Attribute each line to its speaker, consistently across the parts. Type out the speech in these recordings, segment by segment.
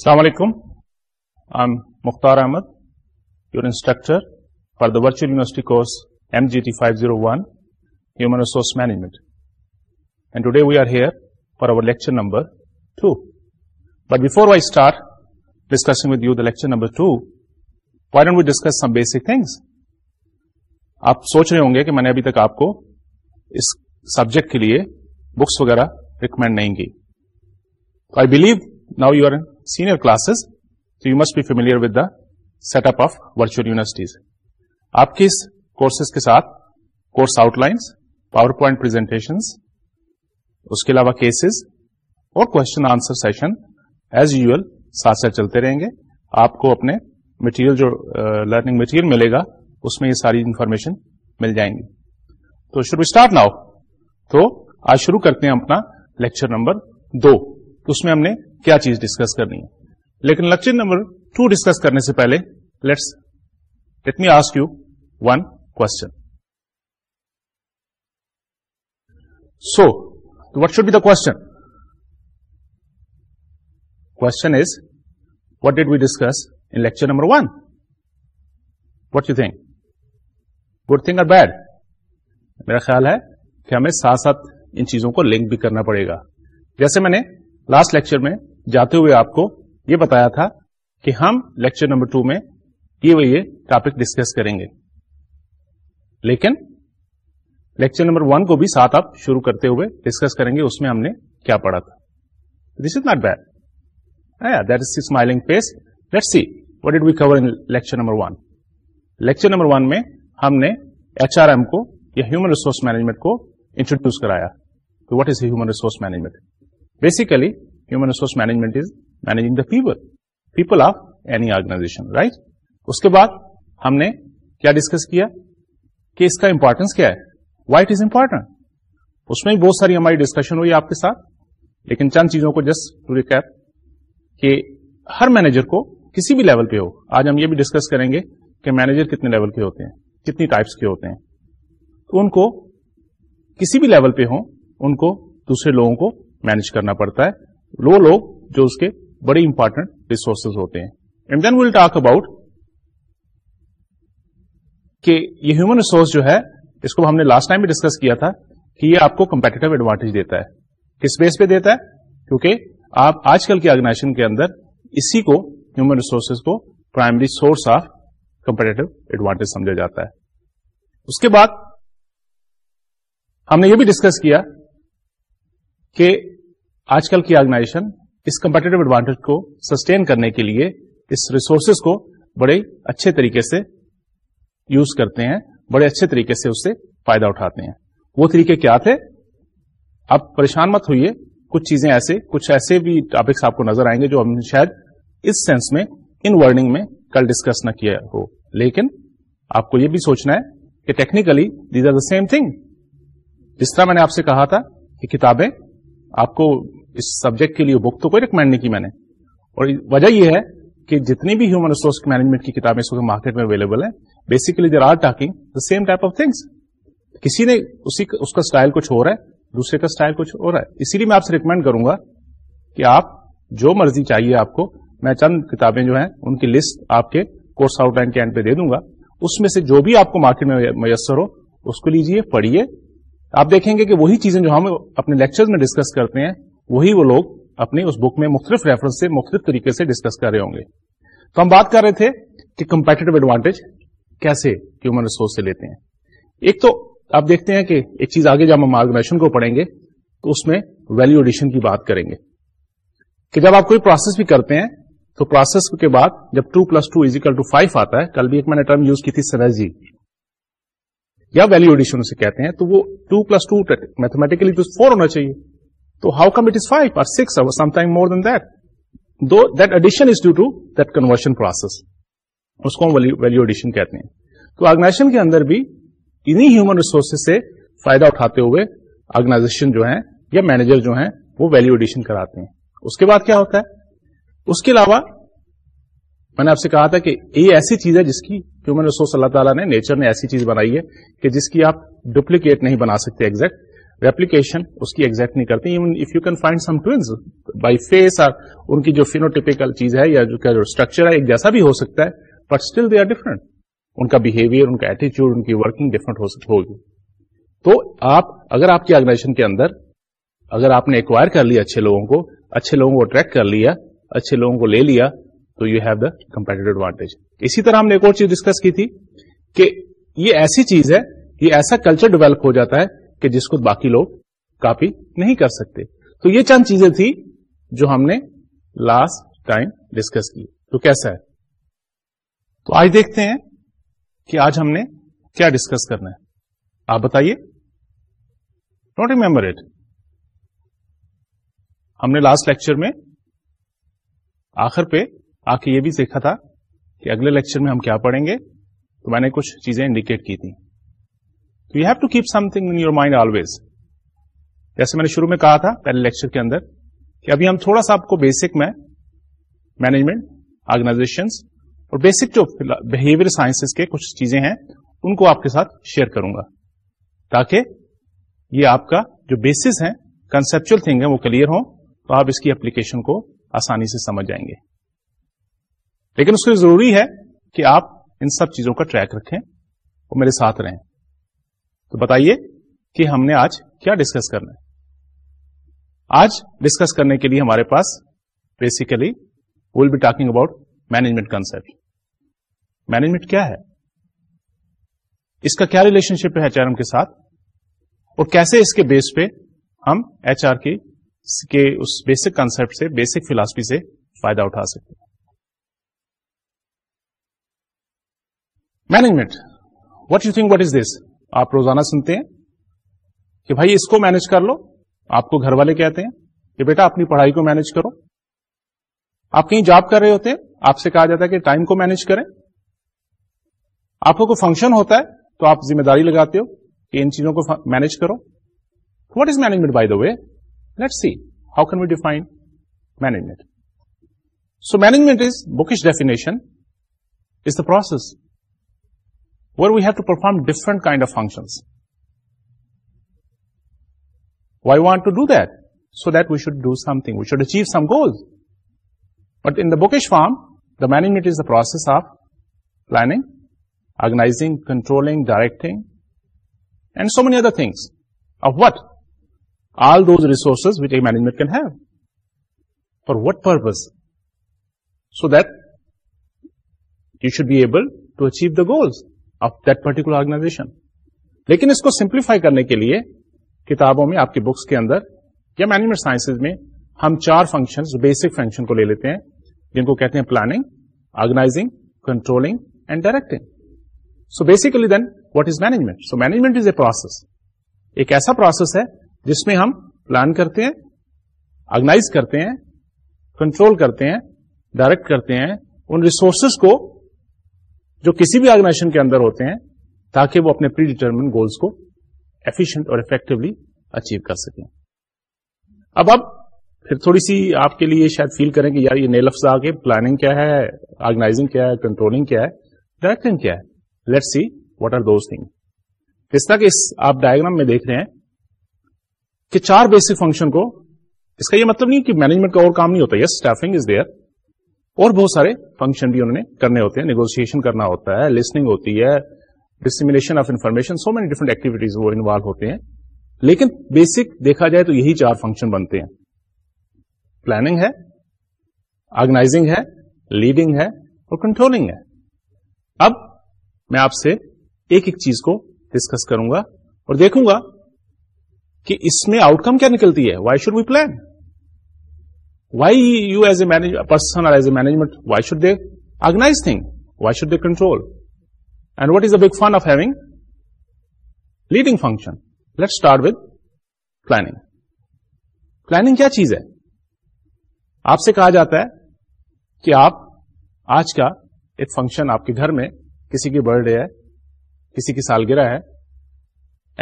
Speaker 1: السلام علیکم I am Mukhtar Ahmad your instructor for the virtual university course M G T five zero one human resource management and today we are here for over lecture number two but before we start discussing with you the lecture number two why don't we discuss some basic things آپ سوچ رہے ہوں گے کہ میں نے ابھی تک آپ کو اس سبجیکٹ کے لیے بکس وغیرہ ریکمینڈ نہیں کی I believe now you are senior classes تو you must be familiar with the set up of virtual universities آپ کے اس کورسز کے ساتھ course outlines power point اس کے علاوہ کیسز اور question answer session as you all ساتھ ساتھ چلتے رہیں گے آپ کو اپنے مٹیریل جو لرننگ مٹیریل ملے گا اس میں یہ ساری انفارمیشن مل جائیں گی تو شروع اسٹارٹ نہ ہو تو آج شروع کرتے ہیں اپنا لیکچر نمبر دو اس میں ہم نے کیا چیز ڈسکس کرنی ہے لیکن لیکچر نمبر ٹو ڈسکس کرنے سے پہلے let's let me ask you one کو so what should be the question is what did we discuss in lecture number one what you think good thing are bad میرا خیال ہے کہ ہمیں ساتھ ساتھ ان چیزوں کو لنک بھی کرنا پڑے گا جیسے میں نے لاسٹ لیکچر میں جاتے ہوئے آپ کو یہ بتایا تھا کہ ہم لیکچر نمبر ٹو میں یہ وہ یہ ٹاپک ڈسکس کریں گے لیکن لیکچر نمبر ون کو بھی ساتھ آپ شروع کرتے ہوئے ڈسکس کریں گے اس میں ہم نے کیا پڑھا تھا this is not bad is smiling face let see what did we cover lecture number one lecture number one میں ہم نے ایچ آر ایم کو یا ہیومن ریسورس مینجمنٹ کو انٹروڈیوس کرایا تو what is human resource management basically human resource management is managing the people people of any organization right اس کے بعد ہم نے کیا ڈسکس کیا کہ اس کا امپورٹینس کیا ہے وائٹ از امپورٹنٹ اس میں بہت ساری ہماری ڈسکشن ہوئی آپ کے ساتھ لیکن چند چیزوں کو جسٹ ٹو ریک کہ ہر مینیجر کو کسی بھی لیول پہ ہو آج ہم یہ بھی ڈسکس کریں گے کہ مینیجر کتنے لیول کے ہوتے ہیں کتنی ٹائپس کے ہوتے ہیں تو ان کو کسی بھی لیول پہ ہوں ان کو دوسرے لوگوں کو مینج کرنا پڑتا ہے وہ لوگ جو اس کے بڑے امپارٹینٹ ریسورسز ہوتے ہیں and then will talk about کہ یہ ہیومن ریسورس جو ہے اس کو ہم نے لاسٹ ٹائم بھی ڈسکس کیا تھا کہ یہ آپ کو کمپیٹیو ایڈوانٹیج دیتا ہے کس بیس پہ دیتا ہے کیونکہ آپ آج کل کے آرگنائزیشن کے اندر اسی کو ہیومن ریسورسز کو primary source of competitive advantage سمجھا جاتا ہے اس کے بعد ہم نے یہ بھی ڈسکس کیا کہ آج کل کی آرگنائزیشن اس کمپیٹیو ایڈوانٹیج کو سسٹین کرنے کے لیے اس ریسورسز کو بڑے اچھے طریقے سے یوز کرتے ہیں بڑے اچھے طریقے سے اس سے فائدہ اٹھاتے ہیں وہ طریقے کیا تھے آپ پریشان مت ہوئیے کچھ چیزیں ایسے کچھ ایسے بھی ٹاپکس آپ کو نظر آئیں گے جو ہم نے شاید اس سینس میں ان ورننگ میں کل ڈسکس نہ کیا ہو لیکن آپ کو یہ بھی سوچنا ہے کہ technically these are the same thing جس طرح میں نے آپ سے کہا تھا کہ کتابیں آپ کو اس سبجیکٹ کے لیے بک تو کوئی ریکمینڈ نہیں کی میں نے اور وجہ یہ ہے کہ جتنی بھی ہیومن ریسورس مینجمنٹ کی کتابیں اس وقت مارکیٹ میں اویلیبل ہیں there are talking the same type of things کسی نے اسی اس کا اسٹائل کچھ ہے دوسرے کا اسٹائل کچھ ہو رہا ہے اسی لیے میں آپ سے ریکمینڈ کروں گا کہ آپ جو مرضی چاہیے آپ کو میں چند کتابیں جو ہیں ان کی لسٹ آپ کے کورس آؤٹ لائن کے اینڈ پہ دے دوں گا اس میں سے جو بھی آپ کو مارکیٹ میں میسر ہو اس کو لیجیے پڑھیے آپ دیکھیں گے کہ وہی چیزیں جو ہم اپنے لیکچر میں ڈسکس کرتے ہیں وہی وہ لوگ اپنی اس بک میں مختلف ریفرنس سے مختلف طریقے سے ڈسکس کر رہے ہوں گے تو ہم بات کر رہے تھے کہ کمپیٹیو ایڈوانٹیج کیسے ہیومن ریسورس سے لیتے ہیں ایک تو آپ دیکھتے ہیں کہ ایک چیز آگے جب ہم آرگنائزیشن کو پڑھیں گے تو اس میں ویلو ایڈیشن کی بات کریں گے کہ جب آپ کوئی پروسیس بھی کرتے ہیں تو پروسیس کے بعد جب two plus two is equal to five آتا ہے کل بھی ایک میں نے ٹرم یوز کی تھی یا ویلو ایڈیشن اسے کہتے ہیں تو وہ ٹو پلس ٹو میتھمیٹیکلی تو فور ہونا چاہیے تو how come it is five اور سکس اور some time more than that do that addition is due to that conversion process اس کو ہم ویلو ایڈیشن کہتے ہیں تو آرگنائزیشن کے اندر بھی انہیں ہیومن ریسورسز سے فائدہ اٹھاتے ہوئے آرگنائزیشن جو ہیں یا مینیجر جو ہیں وہ ویلو ایڈیشن کراتے ہیں اس کے بعد کیا ہوتا ہے اس کے علاوہ میں نے آپ سے کہا تھا کہ یہ ایسی چیز ہے جس کی ہیومن ریسورس اللہ تعالیٰ نے نیچر نے ایسی چیز بنائی ہے کہ جس کی آپ ڈپلیکیٹ نہیں بنا سکتے ایگزیکٹ ایگزیکٹ ریپلیکیشن اس کی کی نہیں even if you can find some by face in جو فینوٹیپیکل چیز ہے یا جو اسٹرکچر ہے ایک جیسا بھی ہو سکتا ہے but still they are different ان کا بہیویئر ان کا ایٹیچیوڈ ان کی ورکنگ ڈفرنٹ ہوگی تو آپ اگر آپ کی آرگنائزیشن کے اندر اگر آپ نے ایکوائر کر لیا اچھے لوگوں کو اچھے لوگوں کو اٹریکٹ کر لیا اچھے لوگوں کو لے لیا تو you have the competitive advantage اسی طرح ہم نے ایک اور چیز ڈسکس کی تھی کہ یہ ایسی چیز ہے یہ ایسا کلچر ڈیولپ ہو جاتا ہے کہ جس کو باقی لوگ کاپی نہیں کر سکتے تو یہ چند چیزیں تھیں جو ہم نے لاسٹ ٹائم ڈسکس کی تو کیسا ہے تو آج دیکھتے ہیں کہ آج ہم نے کیا ڈسکس کرنا ہے آپ بتائیے ڈونٹ ریمبر اٹ ہم نے لاسٹ لیکچر میں آخر پہ آ کے یہ بھی سیکھا تھا کہ اگلے لیکچر میں ہم کیا پڑھیں گے تو میں نے کچھ چیزیں انڈیکیٹ کی تھیں تو you have to keep something in your mind always جیسے میں نے شروع میں کہا تھا پہلے لیکچر کے اندر کہ ابھی ہم تھوڑا سا آپ کو بیسک میں مینجمنٹ آرگنائزیشن اور بیسک جو بہیویئر سائنس کے کچھ چیزیں ہیں ان کو آپ کے ساتھ شیئر کروں گا تاکہ یہ آپ کا جو بیسز ہے کنسپچل تھنگ ہے وہ کلیئر ہوں تو آپ اس کی اپلیکیشن کو آسانی سے سمجھ جائیں گے لیکن اس لیے ضروری ہے کہ آپ ان سب چیزوں کا ٹریک رکھیں اور میرے ساتھ رہیں تو بتائیے کہ ہم نے آج کیا ڈسکس کرنا ہے آج ڈسکس کرنے کے لیے ہمارے پاس basically will be talking about management concept management کیا ہے اس کا کیا ریلیشن شپ ہے ایچ آر ایم کے ساتھ اور کیسے اس کے بیس پہ ہم ایچ آر کے اس بیسک کنسپٹ سے بیسک فلاسفی سے فائدہ اٹھا سکتے ہیں management what you think what is this آپ روزانہ سنتے ہیں کہ بھائی اس کو مینج کر لو آپ کو گھر والے کہتے ہیں کہ بیٹا اپنی پڑھائی کو مینج کرو آپ کہیں جاب کر رہے ہوتے ہیں آپ سے کہا جاتا ہے کہ ٹائم کو مینج کریں آپ کو کوئی فنکشن ہوتا ہے تو آپ ذمہ داری لگاتے ہو کہ ان چیزوں کو مینج کرو what is management by the way let see how can we define management so management is بکش definition is the process where we have to perform different kind of functions. Why want to do that? So that we should do something. We should achieve some goals. But in the bookish form, the management is the process of planning, organizing, controlling, directing, and so many other things. Of what? All those resources which a management can have. For what purpose? So that you should be able to achieve the goals. Of that particular organization لیکن اس کو simplify کرنے کے لیے کتابوں میں آپ کی بکس کے اندر یا مینجمنٹ میں ہم چار فنکشن بیسک فنکشن کو لے لیتے ہیں جن کو کہتے ہیں planning organizing controlling and directing so basically then what is management so management is a process ایک ایسا پروسیس ہے جس میں ہم پلان کرتے ہیں آرگنائز کرتے ہیں کنٹرول کرتے ہیں ڈائریکٹ کرتے ہیں ان ریسورسز کو جو کسی بھی آرگنائزیشن کے اندر ہوتے ہیں تاکہ وہ اپنے پری ڈیٹرمن گولس کو ایفیشنٹ اور افیکٹولی اچیو کر سکیں اب اب پھر تھوڑی سی آپ کے لیے شاید فیل کریں کہ یار یہ نئے لفظ آ کے پلاننگ کیا ہے آرگنائزنگ کیا ہے کنٹرولنگ کیا ہے ڈائریکٹنگ کیا ہے let see what are those thing جس طرح کہ آپ ڈائگرام میں دیکھ رہے ہیں کہ چار بیسک فنکشن کو اس کا یہ مطلب نہیں کہ مینجمنٹ کا اور کام نہیں ہوتا یس اسٹافنگ از دیئر اور بہت سارے فنکشن بھی انہوں نے کرنے ہوتے ہیں نیگوسن کرنا ہوتا ہے لسننگ ہوتی ہے dissemination of information so many different activities وہ انوالو ہوتے ہیں لیکن بیسک دیکھا جائے تو یہی چار فنکشن بنتے ہیں پلاننگ ہے آرگنائزنگ ہے لیڈنگ ہے اور کنٹرولنگ ہے اب میں آپ سے ایک ایک چیز کو ڈسکس کروں گا اور دیکھوں گا کہ اس میں آؤٹ کم کیا نکلتی ہے why should we plan why you as a manage person اور as a management why should they organize thing why should they control and what is a big fun of having leading function let start with planning planning کیا چیز ہے آپ سے کہا جاتا ہے کہ آپ آج کا ایک فنکشن آپ کے گھر میں کسی کی برتھ ڈے ہے کسی کی سالگرہ ہے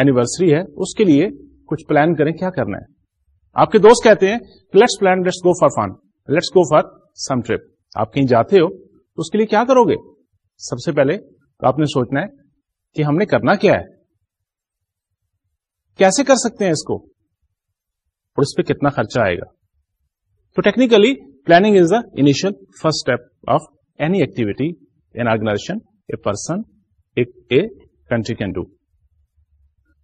Speaker 1: اینیورسری ہے اس کے لیے کچھ پلان کریں کیا کرنا ہے آپ کے دوست کہتے ہیں let's plan let's go for fun let's go for some trip آپ کہیں جاتے ہو تو اس کے لیے کیا کرو گے سب سے پہلے تو آپ نے سوچنا ہے کہ ہم نے کرنا کیا ہے کیسے کر سکتے ہیں اس کو اور اس پہ کتنا خرچہ آئے گا تو technically planning is the initial first step of any activity an organization a person country can do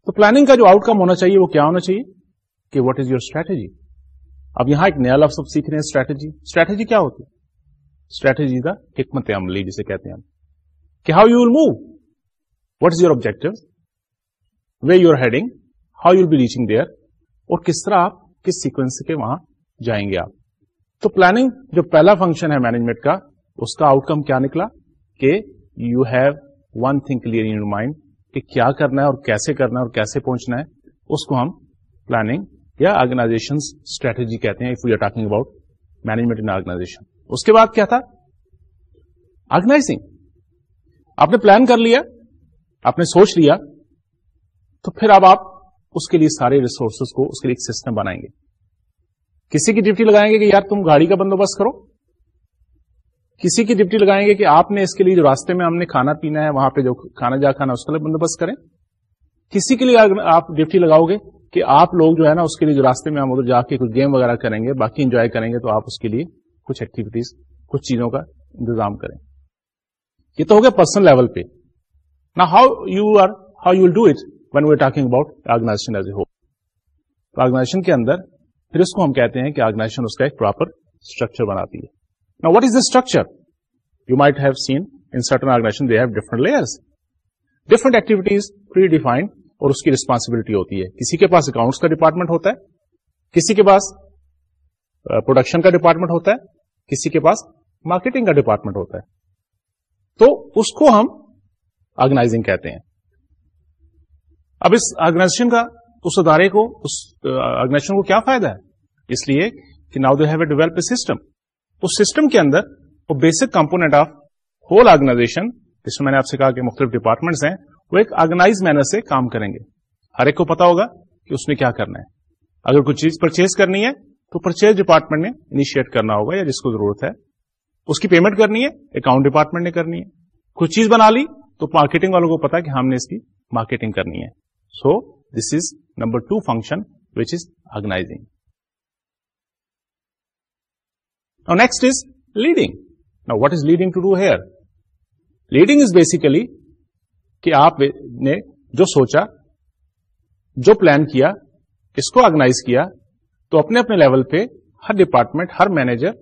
Speaker 1: تو پلاننگ کا جو آؤٹ کم ہونا چاہیے وہ کیا ہونا چاہیے کہ واٹ از یور اسٹریٹجی اب یہاں ایک نیا لفظ آپ سیکھ رہے ہیں اسٹریٹجی اسٹریٹجی کیا ہوتی ہے اسٹریٹجی کا حکمت عملی جسے کہتے ہیں کہ how you will move what is your objective way you are heading how you will be reaching there اور کس طرح آپ کس سیکوینس کے وہاں جائیں گے آپ تو پلاننگ جو پہلا فنکشن ہے مینجمنٹ کا اس کا آؤٹ کم کیا نکلا کہ you have one thing clear in your mind کہ کیا کرنا ہے اور کیسے کرنا ہے اور کیسے پہنچنا ہے اس کو ہم پلاننگ یا آرگنائزیشن اسٹریٹجی کہتے ہیں if are talking about management in organization اس کے بعد کیا تھا آرگنائزنگ آپ نے پلان کر لیا آپ نے سوچ لیا تو پھر اب آپ اس کے لیے سارے ریسورسز کو اس کے لیے ایک سسٹم بنائیں گے کسی کی ڈیوٹی لگائیں گے کہ یار تم گاڑی کا بندوبست کرو کسی کی ڈیوٹی لگائیں گے کہ آپ نے اس کے لیے جو راستے میں ہم نے کھانا پینا ہے وہاں پہ جو کھانا جا کھانا اس کا بندوبست کریں کسی کے لیے آپ ڈیوٹی لگاؤ گے کہ آپ لوگ جو ہے نا اس کے لیے جو راستے میں ہم ادھر جا کے کچھ گیم وغیرہ کریں گے باقی انجوائے کریں گے تو آپ اس کے لیے کچھ ایکٹیویٹیز کچھ چیزوں کا انتظام کریں یہ تو ہو گیا پرسنل لیول پہ نا how you are how you do it when we talking about organization as a orga organization کے اندر پھر اس کو ہم کہتے ہیں کہ آرگنائزیشن اس کا ایک پراپر اسٹرکچر بناتی ہے نا what is the structure you might have seen in certain organization they have different layers different activities predefined اور اس کی ریسپانسبلٹی ہوتی ہے کسی کے پاس اکاؤنٹس کا ڈپارٹمنٹ ہوتا ہے کسی کے پاس پروڈکشن کا ڈپارٹمنٹ ہوتا ہے کسی کے پاس مارکیٹنگ کا ڈپارٹمنٹ ہوتا ہے تو اس کو ہم آرگنائزنگ کہتے ہیں اب اس آرگنائزیشن کا اس ادارے کو اس آرگنائزیشن کو کیا فائدہ ہے اس لیے کہ now they have a system us system کے اندر وہ basic component of whole organization جس میں میں نے آپ سے کہا کہ مختلف ڈپارٹمنٹس ہیں وہ ایک آرگناز مینر سے کام کریں گے ہر ایک کو پتا ہوگا کہ اس میں کیا کرنا ہے اگر کوئی چیز پرچیز کرنی ہے تو پرچیز ڈپارٹمنٹ نے انیشیٹ کرنا ہوگا یا جس کو ضرورت ہے اس کی پیمنٹ کرنی ہے اکاؤنٹ ڈپارٹمنٹ نے کرنی ہے کچھ چیز بنا لی تو مارکیٹنگ والوں کو پتا کہ ہم نے اس کی مارکیٹنگ کرنی ہے so this is number two function which is next is leading نا what is leading to do here leading is basically کہ آپ نے جو سوچا جو پلان کیا اس کو آرگنائز کیا تو اپنے اپنے لیول پہ ہر ڈپارٹمنٹ ہر مینیجر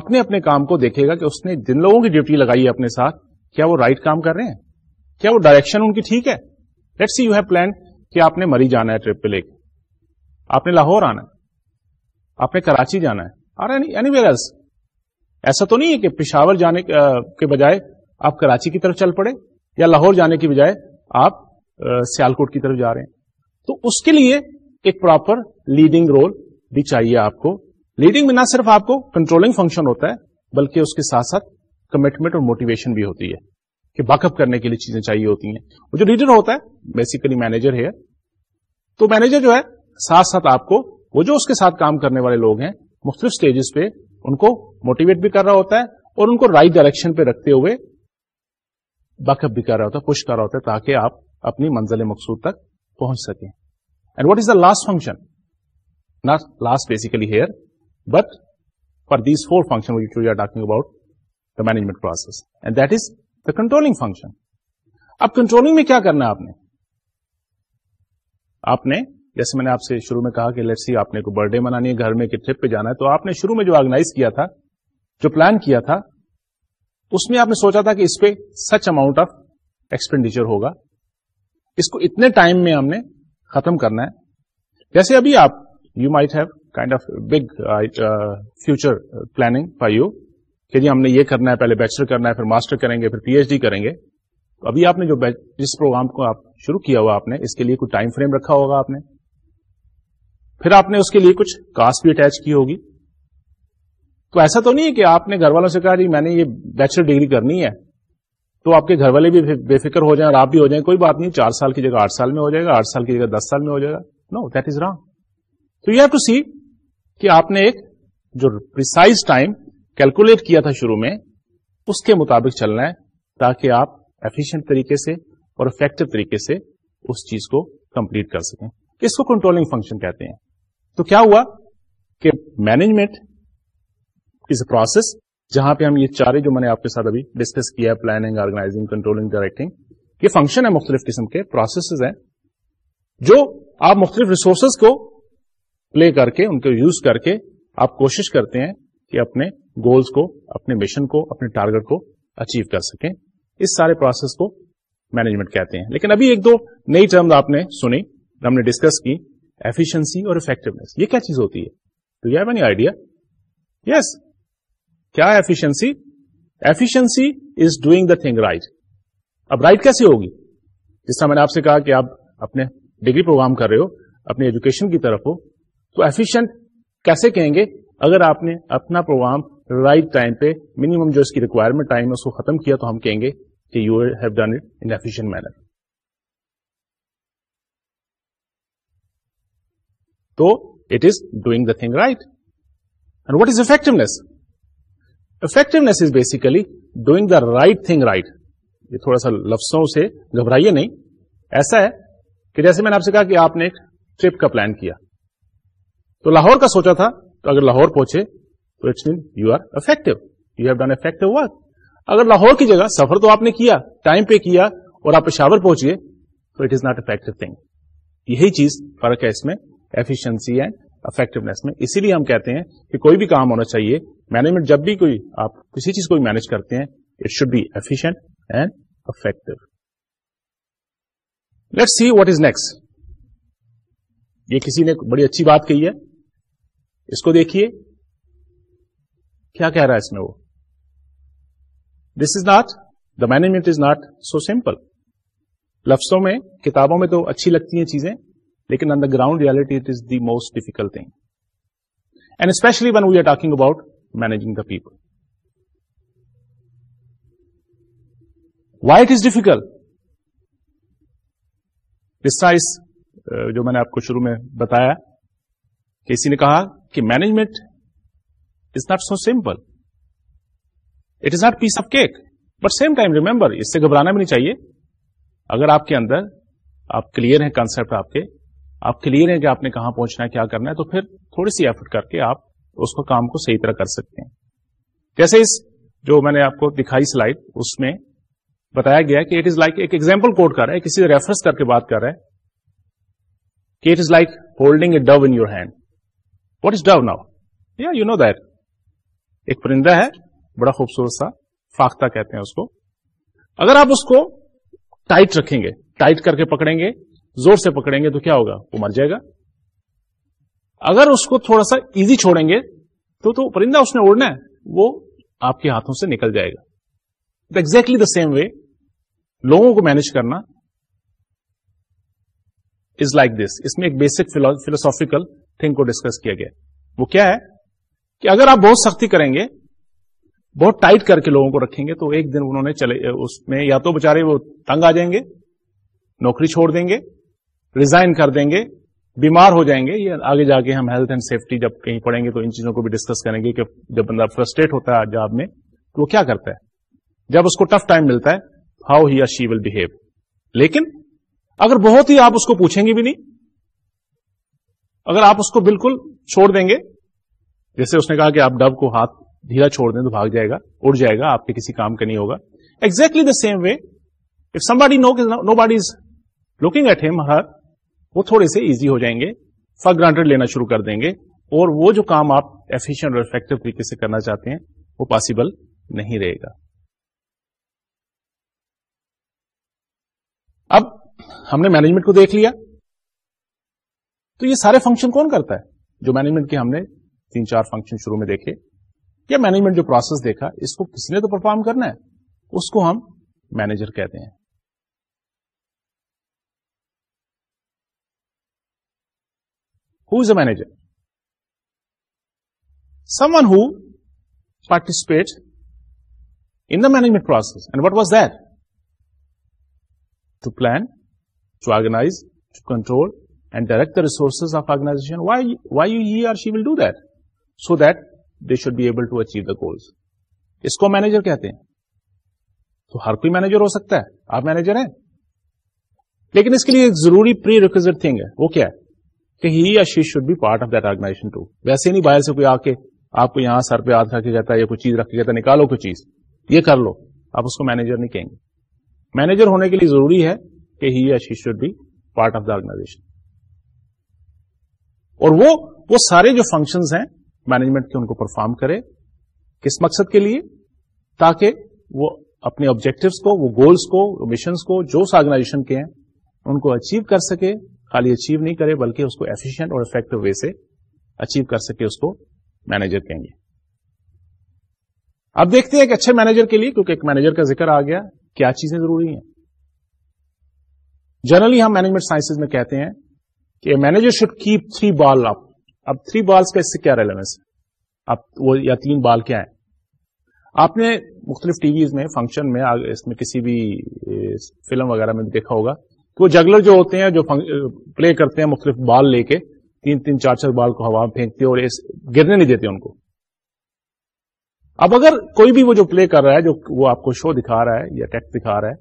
Speaker 1: اپنے اپنے کام کو دیکھے گا کہ اس نے جن لوگوں کی ڈیوٹی لگائی ہے اپنے ساتھ کیا وہ رائٹ right کام کر رہے ہیں کیا وہ ڈائریکشن ان کی ٹھیک ہے let see you have plan کہ آپ نے مری جانا ہے ٹرپ پہ لے کے آپ نے لاہور آنا ہے آپ نے کراچی جانا ہے اور ایسا تو نہیں ہے کہ پشاور جانے کے بجائے آپ کراچی کی طرف چل پڑے یا لاہور جانے کی بجائے آپ سیال کوٹ کی طرف جا رہے ہیں تو اس کے لیے ایک پراپر لیڈنگ رول بھی چاہیے آپ کو لیڈنگ میں نہ صرف آپ کو کنٹرولنگ فنکشن ہوتا ہے بلکہ اس کے ساتھ ساتھ کمٹمنٹ اور موٹیویشن بھی ہوتی ہے کہ بیک اپ کرنے کے لیے چیزیں چاہیے ہوتی ہیں وہ جو لیڈر ہوتا ہے بیسیکلی مینیجر ہے تو مینیجر جو ہے ساتھ ساتھ آپ کو وہ جو اس کے ساتھ کام کرنے والے لوگ ہیں مختلف اسٹیجز پہ ان کو موٹیویٹ بھی کر رہا ہوتا ہے اور ان کو رائٹ right ڈائریکشن پہ رکھتے ہوئے اپ بھی کر رہا ہوتا ہے پش کر رہا ہوتا ہے تاکہ آپ اپنی منزل مقصود تک پہنچ سکیں and what is the last function not last basically here but for these four function about the management process and that is the controlling function اب کنٹرولنگ میں کیا کرنا ہے آپ نے آپ نے جیسے میں نے آپ سے شروع میں کہا کہ آپ نے برتھ ڈے منانی ہے گھر میں کہ ٹرپ پہ جانا ہے تو آپ نے شروع میں جو آرگنائز کیا تھا جو پلان کیا تھا اس میں آپ نے سوچا تھا کہ اس پہ سچ اماؤنٹ آف ایکسپینڈیچر ہوگا اس کو اتنے ٹائم میں ہم نے ختم کرنا ہے جیسے ابھی آپ you might have kind of big future planning for you کہ جی ہم نے یہ کرنا ہے پہلے بیچلر کرنا ہے پھر ماسٹر کریں گے پھر پی ایچ ڈی کریں گے ابھی آپ نے جو جس پروگرام کو آپ شروع کیا ہوا آپ نے اس کے لیے کچھ ٹائم فریم رکھا ہوگا آپ نے پھر آپ نے اس کے لیے کچھ کاسٹ بھی اٹیچ کی ہوگی تو ایسا تو نہیں ہے کہ آپ نے گھر والوں سے کہا جی میں نے یہ بیچلر ڈگری کرنی ہے تو آپ کے گھر والے بھی بے فکر ہو جائیں اور آپ بھی ہو جائیں کوئی بات نہیں چار سال کی جگہ آٹھ سال میں ہو جائے گا آٹھ سال کی جگہ دس سال میں ہو جائے گا نو دیٹ از رانگ تو یو ہیو ٹو سی کہ آپ نے ایک جو ٹائم کیلکولیٹ کیا تھا شروع میں اس کے مطابق چلنا ہے تاکہ آپ ایفیشینٹ طریقے سے اور افیکٹو طریقے سے اس چیز کو کمپلیٹ کر سکیں اس کو کنٹرولنگ فنکشن کہتے ہیں تو کیا ہوا کہ مینجمنٹ پروسیس جہاں پہ ہم یہ چارے جو میں نے آپ کے ساتھ ابھی ڈسکس کیا ہے پلاننگ آرگنائزنگ کنٹرولنگ ڈائریکٹنگ یہ فنکشن ہے مختلف قسم کے پروسیسز ہیں جو آپ مختلف ریسورسز کو پلے کر کے ان کو یوز کر کے آپ کوشش کرتے ہیں کہ اپنے گولس کو اپنے مشن کو اپنے ٹارگیٹ کو اچیو کر سکیں اس سارے پروسیس کو مینجمنٹ کہتے ہیں لیکن ابھی ایک دو نئی ٹرم آپ نے سنی ہم نے ڈسکس کی ایفیشنسی اور افیکٹونیس یہ کیا چیز ہوتی ہے آئیڈیا یس کیا efficiency efficiency is doing the thing right اب رائٹ کیسے ہوگی جس طرح میں نے آپ سے کہا کہ آپ اپنے ڈگری پروگرام کر رہے ہو اپنے ایجوکیشن کی طرف ہو تو ایفیشنٹ کیسے کہیں گے اگر آپ نے اپنا پروگرام رائٹ ٹائم پہ منیمم جو اس کی ریکوائرمنٹ ٹائم ہے اس کو ختم کیا تو ہم کہیں گے کہ you have done it in efficient manner تو it is doing the thing right and what is effectiveness effectiveness is basically doing the right thing right یہ تھوڑا سا لفظوں سے گھبرائیے نہیں ایسا ہے کہ جیسے میں نے آپ سے کہا کہ آپ نے ایک ٹرپ کا پلان کیا تو لاہور کا سوچا تھا تو اگر لاہور پہنچے تو it's mean you are effective you have done effective work اگر لاہور کی جگہ سفر تو آپ نے کیا ٹائم پہ کیا اور آپ پشاور پہنچیے تو it is not effective thing یہی چیز فرق ہے اس میں ایفیشنسی اینڈ افیکٹونیس میں اسی لیے ہم کہتے ہیں کہ کوئی بھی کام ہونا چاہیے مینجمنٹ جب بھی کوئی آپ کسی چیز کو مینج کرتے ہیں it should be and effective let see what is next یہ کسی نے بڑی اچھی بات کہی ہے اس کو دیکھیے کیا کہہ رہا ہے اس میں وہ this is not the management is not so simple لفظوں میں کتابوں میں تو اچھی لگتی ہیں چیزیں لیکن on the ground reality it is the most difficult thing and especially when we are talking about managing the people why it difficult جو میں نے آپ کو شروع میں بتایا کہ اسی نے کہا کہ management is not so simple it is not piece of cake but same time remember اس سے گھبرانا بھی نہیں چاہیے اگر آپ کے اندر آپ کلیئر ہیں کانسپٹ آپ کے آپ کلیئر ہیں کہ آپ نے کہاں پہنچنا ہے کیا کرنا ہے تو پھر تھوڑی سی ایفٹ کر کے آپ اس کو کام کو صحیح طرح کر سکتے ہیں جیسے اس جو میں نے آپ کو دکھائی سلائڈ اس میں بتایا گیا کہ اٹ از لائک ایک ایگزامپل کر رہا ہے کسی ریفرنس کر کے بات کر رہا ہے کہ it is like holding a dove in your hand what is dove یا یو نو دیٹ ایک پرندہ ہے بڑا خوبصورت سا فاختہ کہتے ہیں اس کو اگر آپ اس کو ٹائٹ رکھیں گے ٹائٹ کر کے پکڑیں گے زور سے پکڑیں گے تو کیا ہوگا وہ مر جائے گا اگر اس کو تھوڑا سا ایزی چھوڑیں گے تو تو پرندہ اس نے اڑنا ہے وہ آپ کے ہاتھوں سے نکل جائے گا ایگزیکٹلی دا سیم وے لوگوں کو مینج کرنا از لائک دس اس میں ایک بیسک فلوسافیکل تھنگ کو ڈسکس کیا گیا وہ کیا ہے کہ اگر آپ بہت سختی کریں گے بہت ٹائٹ کر کے لوگوں کو رکھیں گے تو ایک دن انہوں نے چلے اس میں یا تو بےچارے وہ تنگ آ جائیں گے نوکری چھوڑ دیں گے ریزائن کر دیں گے بیمار ہو جائیں گے یہ آگے جا کے ہم ہیلتھ اینڈ سیفٹی جب کہیں پڑیں گے تو ان چیزوں کو بھی ڈسکس کریں گے کہ جب بندہ فرسٹریٹ ہوتا ہے جاب میں تو وہ کیا کرتا ہے جب اس کو ٹف ٹائم ملتا ہے how he she will behave لیکن اگر بہت ہی آپ اس کو پوچھیں گے بھی نہیں اگر آپ اس کو بالکل چھوڑ دیں گے جیسے اس نے کہا کہ آپ ڈب کو ہاتھ دھیرا چھوڑ دیں تو بھاگ جائے گا اڑ جائے گا آپ کے کسی کام کا نہیں ہوگا exactly the same way if somebody no nobody is looking at him her وہ تھوڑے سے ایزی ہو جائیں گے فر گرانٹیڈ لینا شروع کر دیں گے اور وہ جو کام آپ ایفیشینٹ اور افیکٹو طریقے سے کرنا چاہتے ہیں وہ پاسبل نہیں رہے گا اب ہم نے مینجمنٹ کو دیکھ لیا تو یہ سارے فنکشن کون کرتا ہے جو مینجمنٹ کے ہم نے تین چار فنکشن شروع میں دیکھے یا مینجمنٹ جو پروسیس دیکھا اس کو کس نے تو پرفارم کرنا ہے اس کو ہم مینیجر کہتے ہیں manager someone who participate in the management process and what was that to plan to organize to control and direct the resource of organization why you he are she will do that so that they should be able to achieve the goals اس کو manager کہتے ہیں تو ہر کوئی manager ہو سکتا ہے آپ manager ہیں لیکن اس کے لیے ایک ضروری پری ریک تھنگ ہے وہ کیا ہے کہ he should be part of that organization to ویسے نہیں باہر سے کوئی آ کے آپ کو یہاں سر پہ ہاتھ رکھ کے جاتا ہے یا کوئی چیز رکھ کے جاتا ہے نکالو کوئی چیز یہ کر لو آپ اس کو مینیجر نہیں کہیں گے مینیجر ہونے کے لیے ضروری ہے کہ he should be part of the organization اور وہ وہ سارے جو فنکشنز ہیں مینجمنٹ کے ان کو پرفارم کرے کس مقصد کے لیے تاکہ وہ اپنے آبجیکٹوس کو وہ گولس کو مشنس کو جو آرگنائزیشن کے ہیں ان کو اچیو کر سکے خالی اچیو نہیں کرے بلکہ اس کو ایفیشینٹ اور افیکٹو وے سے اچیو کر سکے اس کو مینیجر کہیں گے اب دیکھتے ہیں اچھے مینیجر مینیجر کے لیے کیونکہ ایک کا ذکر آ گیا کیا چیزیں ضروری ہیں جنرلی ہم مینجمنٹ سائنس میں کہتے ہیں کہ manager should keep three ball up اب تھری بالس کا اس سے کیا وہ ہے تین بال کیا ہے آپ نے مختلف ٹی ویز میں فنکشن میں کسی بھی فلم وغیرہ میں دیکھا ہوگا وہ جگلر جو ہوتے ہیں جو پلے کرتے ہیں مختلف بال لے کے تین تین چار چار بال کو ہوا میں پھینکتے اور اور گرنے نہیں دیتے ان کو اب اگر کوئی بھی وہ جو پلے کر رہا ہے جو وہ آپ کو شو دکھا رہا ہے یا ٹیکس دکھا رہا ہے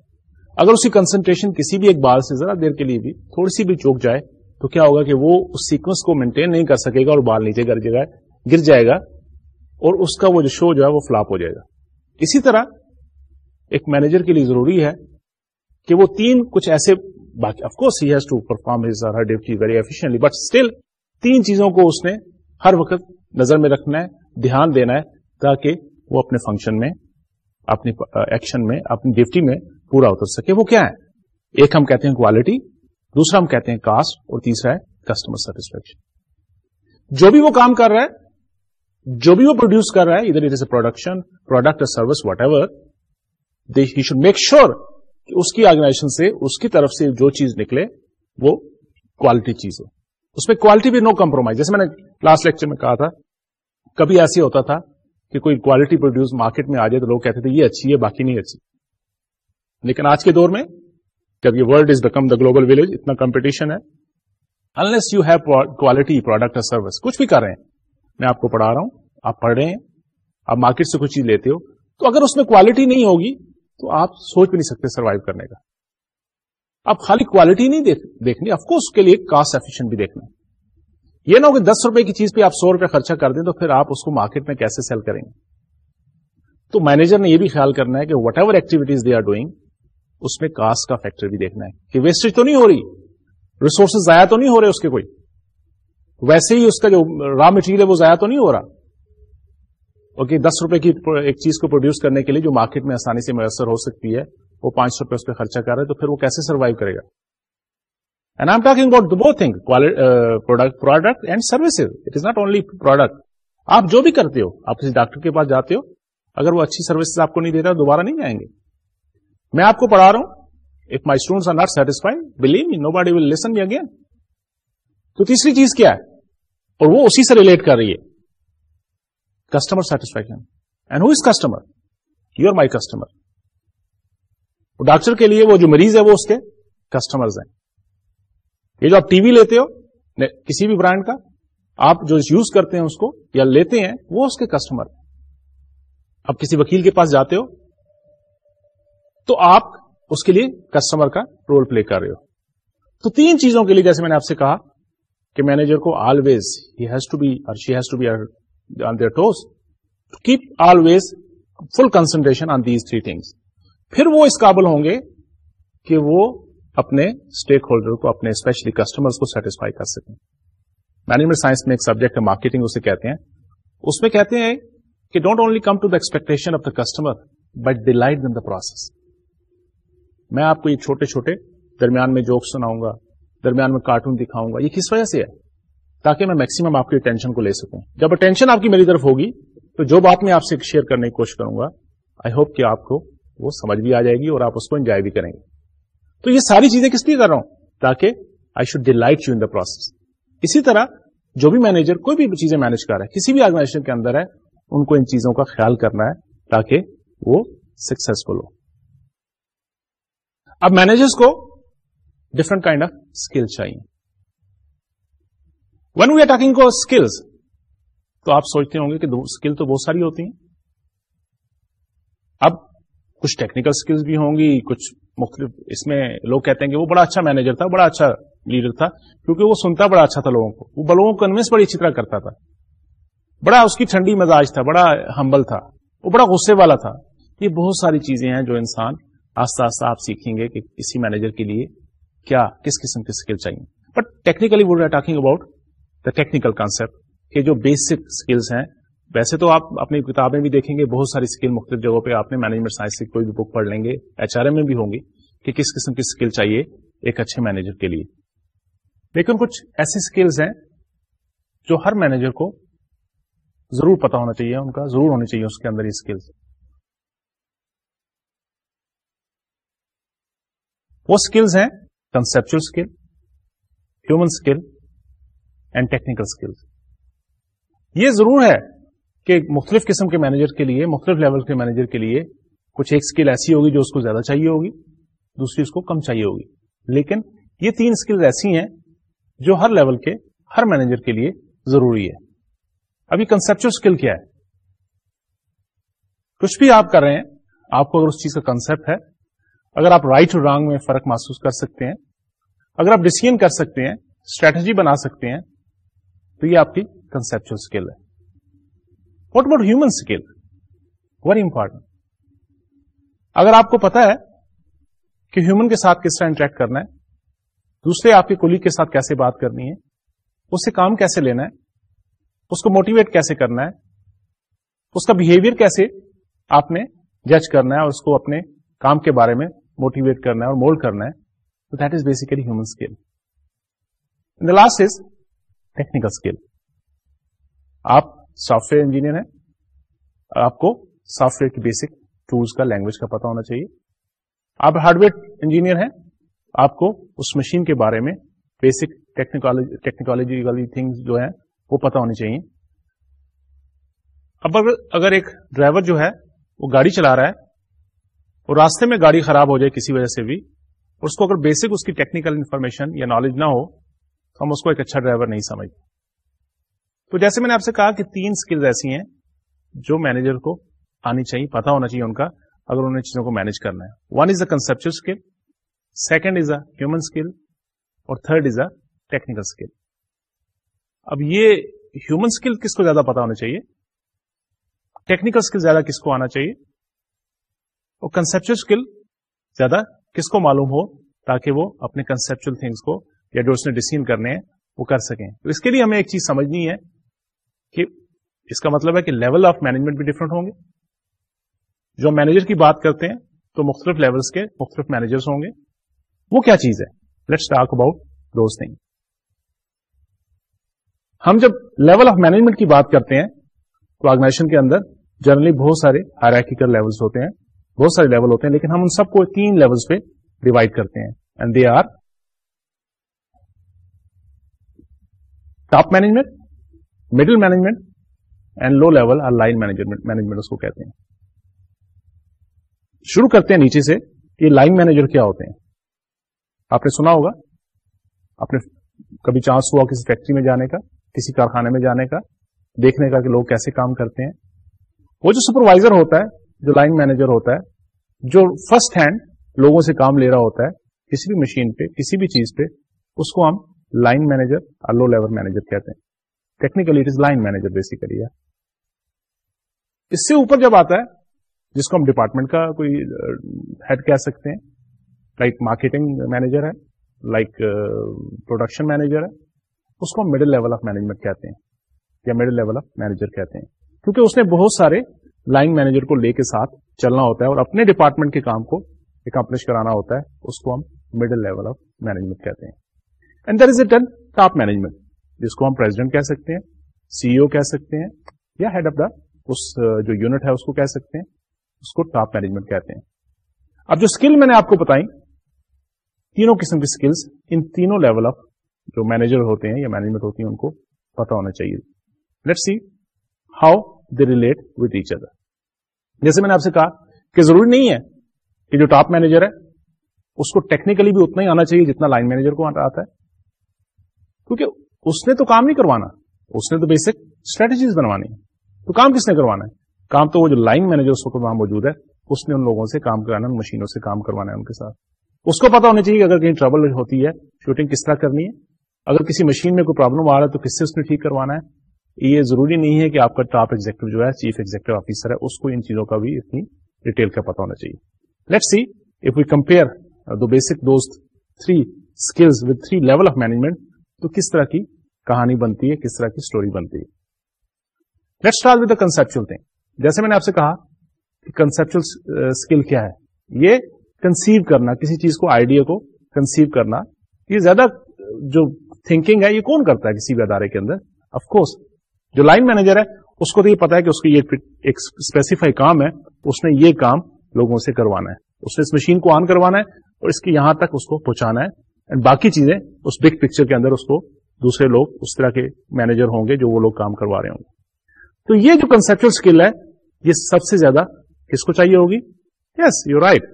Speaker 1: اگر اس کی کنسنٹریشن کسی بھی ایک بال سے ذرا دیر کے لیے بھی تھوڑی سی بھی چوک جائے تو کیا ہوگا کہ وہ اس سیکوینس کو مینٹین نہیں کر سکے گا اور بال نیچے گر جائے گر جائے گا اور اس کا وہ جو شو جو ہے وہ فلاپ ہو جائے گا اسی طرح ایک مینیجر کے لیے ضروری ہے کہ وہ تین کچھ ایسے باقی of course has to perform his or her duty very efficient but still تین چیزوں کو اس نے ہر وقت نظر میں رکھنا ہے دھیان دینا ہے تاکہ وہ اپنے فنکشن میں اپنی ایکشن uh, میں اپنی ڈیوٹی میں پورا اتر سکے وہ کیا ہے ایک ہم کہتے ہیں کوالٹی دوسرا ہم کہتے ہیں کاسٹ اور تیسرا ہے کسٹمر سیٹسفیکشن جو بھی وہ کام کر رہا ہے جو بھی وہ پروڈیوس کر رہا ہے ادھر ادھر سے production product service whatever they he should make sure اس کی آرگنائزیشن سے اس کی طرف سے جو چیز نکلے وہ کوالٹی چیز ہو اس میں کوالٹی بھی نو کمپرومائز جیسے میں نے لاسٹ لیکچر میں کہا تھا کبھی ایسے ہوتا تھا کہ کوئی کوالٹی پروڈیوس مارکیٹ میں آ جائے تو لوگ کہتے تھے یہ اچھی ہے باقی نہیں اچھی لیکن آج کے دور میں جب یہ world is become the global village اتنا کمپٹیشن ہے unless you have quality product اور سروس کچھ بھی کر رہے ہیں میں آپ کو پڑھا رہا ہوں آپ پڑھ رہے ہیں آپ مارکیٹ سے کچھ چیز لیتے ہو تو اگر اس میں کوالٹی نہیں ہوگی تو آپ سوچ بھی نہیں سکتے سروائو کرنے کا آپ خالی کوالٹی نہیں دیکھنی آف کورس کے لیے کاسٹ ایفیشنٹ بھی دیکھنا یہ نہ ہو کہ دس روپئے کی چیز پہ آپ سو روپئے خرچہ کر دیں تو پھر آپ اس کو مارکیٹ میں کیسے سیل کریں گے تو مینیجر نے یہ بھی خیال کرنا ہے کہ whatever activities they are doing اس میں کاسٹ کا فیکٹر بھی دیکھنا ہے کہ ویسٹیج تو نہیں ہو رہی ریسورسز ضائع تو نہیں ہو رہے اس کے کوئی ویسے ہی اس کا جو را مٹیریل ہے وہ ضائع تو نہیں ہو رہا اوکے دس روپے کی ایک چیز کو پروڈیوس کرنے کے لیے جو مارکیٹ میں آسانی سے میسر ہو سکتی ہے وہ پانچ سو روپئے اس پہ خرچہ کر رہے تو پھر وہ کیسے سروائو کرے گا product and services it is not only product آپ جو بھی کرتے ہو آپ کسی ڈاکٹر کے پاس جاتے ہو اگر وہ اچھی سروسز آپ کو نہیں دیتا دوبارہ نہیں جائیں گے میں آپ کو پڑھا رہا ہوں if my students are not satisfy believe nobody will listen again تو تیسری چیز کیا ہے اور وہ اسی سے ریلیٹ کر رہی ہے customer satisfaction and who is customer you are my customer doctor کے لیے وہ جو مریض ہے وہ اس کے کسٹمرز ہیں ہیں یہ جو جو آپ آپ ٹی وی لیتے ہو کسی بھی برانڈ کا یوز کرتے اس کو یا لیتے ہیں وہ اس کے کسٹمر آپ کسی وکیل کے پاس جاتے ہو تو آپ اس کے لیے کسٹمر کا رول پلے کر رہے ہو تو تین چیزوں کے لیے جیسے میں نے آپ سے کہا کہ مینیجر کو always he on toes to keep always full concentration on these three things پھر وہ اس قابل ہوں گے کہ وہ اپنے اسٹیک ہولڈر کو اپنے اسپیشلی کسٹمر کو سیٹسفائی کر سکیں مینجمنٹ سائنس میں ایک سبجیکٹ ہے مارکیٹنگ اسے کہتے ہیں اس میں کہتے ہیں کہ don't only come to the expectation of the customer but delight process میں آپ کو یہ چھوٹے چھوٹے درمیان میں جوک سناؤں گا درمیان میں کارٹون دکھاؤں گا یہ کس وجہ سے ہے تاکہ میں میکسیمم آپ کی اٹینشن کو لے سکوں جب اٹینشن آپ کی میری طرف ہوگی تو جو بات میں آپ سے شیئر کرنے کی کوشش کروں گا آئی ہوپ کہ آپ کو وہ سمجھ بھی آ جائے گی اور آپ اس کو انجوائے بھی کریں گے تو یہ ساری چیزیں کس لیے کر رہا ہوں تاکہ I should delight you in the process اسی طرح جو بھی مینیجر کوئی بھی چیزیں مینج کر رہا ہے کسی بھی آرگنائزیشن کے اندر ہے ان کو ان چیزوں کا خیال کرنا ہے تاکہ وہ سکسیزفل ہو اب مینیجرس کو ڈفرنٹ کائنڈ آف اسکل چاہیے ون ٹاکنگ کو اسکلس تو آپ سوچتے ہوں گے کہ اسکل تو بہت ساری ہوتی ہیں اب کچھ ٹیکنیکل اسکلس بھی ہوں گی کچھ مختلف اس میں لوگ کہتے ہیں کہ وہ بڑا اچھا مینیجر تھا بڑا اچھا لیڈر تھا کیونکہ وہ سنتا بڑا اچھا تھا لوگوں کو وہ لوگوں کو کنوینس بڑی اچھی طرح کرتا تھا بڑا اس کی ٹھنڈی مزاج تھا بڑا ہمبل تھا وہ بڑا غصے والا تھا یہ بہت ساری چیزیں ہیں جو انسان آستہ آستہ آپ سیکھیں گے کہ کسی مینیجر کے لیے کیا کس قسم کی اسکل چاہیے but technically are talking about the technical concept کے جو بیسک اسکلس ہیں ویسے تو آپ اپنی کتابیں بھی دیکھیں گے بہت ساری اسکل مختلف جگہوں پہ آپ نے مینجمنٹ سائنس کی کوئی بھی بک پڑھ لیں گے ایچ آر ایم میں بھی ہوں گی کہ کس قسم کی اسکل چاہیے ایک اچھے مینیجر کے لیے لیکن کچھ ایسی اسکلس ہیں جو ہر مینیجر کو ضرور پتا ہونا چاہیے ان کا ضرور ہونی چاہیے اس کے اندر یہ اسکلس وہ اسکلز ہیں conceptual skill human skill and technical skills یہ ضرور ہے کہ مختلف قسم کے مینیجر کے لیے مختلف لیول کے مینیجر کے لیے کچھ ایک اسکل ایسی ہوگی جو اس کو زیادہ چاہیے ہوگی دوسری اس کو کم چاہیے ہوگی لیکن یہ تین اسکل ایسی ہیں جو ہر لیول کے ہر مینیجر کے لیے ضروری ہے ابھی کنسپچل اسکل کیا ہے کچھ بھی آپ کر رہے ہیں آپ کو اگر اس چیز کا کنسپٹ ہے اگر آپ رائٹ رانگ میں فرق محسوس کر سکتے ہیں اگر آپ ڈسیزن کر سکتے ہیں اسٹریٹجی بنا سکتے ہیں تو یہ آپ کی کنسپچل اسکل ہے what about human skill very important اگر آپ کو پتا ہے کہ ہیومن کے ساتھ کس طرح انٹریکٹ کرنا ہے دوسرے آپ کے کولیگ کے ساتھ کیسے بات کرنی ہے اس سے کام کیسے لینا ہے اس کو موٹیویٹ کیسے کرنا ہے اس کا بہیویئر کیسے آپ نے جج کرنا ہے اور اس کو اپنے کام کے بارے میں موٹیویٹ کرنا ہے اور مولڈ کرنا ہے تو that is basically human skill the last is technical skill آپ سافٹ ویئر انجینئر ہیں آپ کو سافٹ ویئر کی بیسک ٹولس کا لینگویج کا پتا ہونا چاہیے آپ ہارڈ ویئر انجینئر ہیں آپ کو اس مشین کے بارے میں بیسک ٹیکنیکالوجی والی تھنگ جو ہیں وہ پتا ہونی چاہیے اب اگر اگر ایک ڈرائیور جو ہے وہ گاڑی چلا رہا ہے اور راستے میں گاڑی خراب ہو جائے کسی وجہ سے بھی اور اس کو اگر بیسک اس کی ٹیکنیکل انفارمیشن یا نالج نہ ہو ہم اس کو ایک اچھا ڈرائیور نہیں سمجھتے تو جیسے میں نے آپ سے کہا کہ تین اسکل ایسی ہیں جو مینیجر کو آنی چاہیے پتا ہونا چاہیے ان کا اگر انہیں چیزوں کو مینج کرنا ہے one is a skill second is a human skill اور third is a technical skill اب یہ ہیومن اسکل کس کو زیادہ پتا ہونا چاہیے ٹیکنیکل اسکل زیادہ کس کو آنا چاہیے اور کنسپچل اسکل زیادہ کس کو معلوم ہو تاکہ وہ اپنے کنسپچل تھنگس کو یا جو اس نے ڈسین کرنے ہیں وہ کر سکیں تو اس کے لیے ہمیں ایک چیز سمجھنی ہے کہ اس کا مطلب ہے کہ لیول آف مینجمنٹ بھی ڈفرنٹ ہوں گے جو مینیجر کی بات کرتے ہیں تو مختلف کے مختلف مینیجرس ہوں گے وہ کیا چیز ہے let's talk about those thing ہم جب لیول آف مینجمنٹ کی بات کرتے ہیں تو آرگنائزیشن کے اندر جنرلی بہت سارے ہائرکل لیول ہوتے ہیں بہت سارے لیول ہوتے ہیں لیکن ہم ان سب کو تین لیول پہ ڈیوائڈ کرتے ہیں and they are top management middle management and low level line management management کو کہتے ہیں شروع کرتے ہیں نیچے سے لائن مینیجر کیا ہوتے ہیں آپ نے سنا ہوگا آپ نے کبھی چانس ہوا کسی فیکٹری میں جانے کا کسی کارخانے میں جانے کا دیکھنے کا کہ لوگ کیسے کام کرتے ہیں وہ جو سپروائزر ہوتا ہے جو لائن مینیجر ہوتا ہے جو فرسٹ ہینڈ لوگوں سے کام لے رہا ہوتا ہے کسی بھی مشین پہ کسی بھی چیز پہ اس کو ہم لائن مینیجر اور لو لیول مینیجر کہتے ہیں technically it is line manager basically اس سے اوپر جب آتا ہے جس کو ہم ڈپارٹمنٹ کا کوئی ہیڈ uh, کہہ سکتے ہیں لائک مارکیٹنگ مینیجر ہے لائک پروڈکشن مینیجر ہے اس کو ہم مڈل لیول آف مینجمنٹ کہتے ہیں یا مڈل لیول آف مینیجر کہتے ہیں کیونکہ اس نے بہت سارے لائن مینیجر کو لے کے ساتھ چلنا ہوتا ہے اور اپنے ڈپارٹمنٹ کے کام کو اکمپلش کرانا ہوتا ہے اس کو ہم مڈل لیول آف مینجمنٹ کہتے ہیں دیٹن ٹاپ مینجمنٹ جس کو ہم سکتے ہیں سی او کہہ سکتے ہیں یا ہیڈ آف دا اس uh, جو یونٹ ہے اس کو کہہ سکتے ہیں اس کو ٹاپ مینجمنٹ کہتے ہیں اب جو اسکل میں نے آپ کو بتائی تینوں قسم کی اسکلس ان تینوں لیول آف جو مینیجر ہوتے ہیں یا مینجمنٹ ہوتی ہیں ان کو پتا ہونا چاہیے let see how they relate with each other جیسے میں نے آپ سے کہا کہ ضروری نہیں ہے کہ جو ٹاپ مینیجر ہے اس کو ٹیکنیکلی بھی اتنا ہی آنا چاہیے جتنا لائن مینیجر کو آتا ہے کیونکہ اس نے تو کام نہیں کروانا اس نے تو بیسک اسٹریٹجیز بنوانی ہے تو کام کس نے کروانا ہے کام تو وہ جو لائن مینیجر اس وقت وہاں موجود ہے اس نے ان لوگوں سے کام کرانا مشینوں سے کام کروانا ہے ان کے ساتھ اس کو پتا ہونا چاہیے اگر کہیں ٹربل ہوتی ہے شوٹنگ کس طرح کرنی ہے اگر کسی مشین میں کوئی پرابلم آ رہا ہے تو کس سے اس نے ٹھیک کروانا ہے یہ ضروری نہیں ہے کہ آپ کا ٹاپ ایگزیکٹو جو ہے چیف ایگزیکٹو آفیسر ہے اس کو ان چیزوں کا بھی اتنی ڈیٹیل کا پتا ہونا چاہیے let see if we compare the basic those three skills with three level of management تو کس طرح کی کہانی بنتی ہے کس طرح کی اسٹوری بنتی ہے let with conceptual conceptual thing جیسے میں نے آپ سے کہا کہ اسکل uh, کیا ہے یہ کنسیو کرنا کسی چیز کو آئیڈیا کو کنسیو کرنا یہ زیادہ جو تھنکنگ ہے یہ کون کرتا ہے کسی بھی ادارے کے اندر کورس جو لائن مینیجر ہے اس کو تو یہ پتا ہے کہ اس نے یہ کام لوگوں سے کروانا ہے اس نے اس مشین کو آن کروانا ہے اور اس کے یہاں تک اس کو پہنچانا ہے اینڈ باقی چیزیں اس بگ پکچر کے اندر اس کو دوسرے لوگ اس طرح کے مینیجر ہوں گے جو وہ لوگ کام کروا رہے ہوں گے تو یہ جو کنسپچل اسکل ہے یہ سب سے زیادہ کس کو چاہیے ہوگی یس یو رائٹ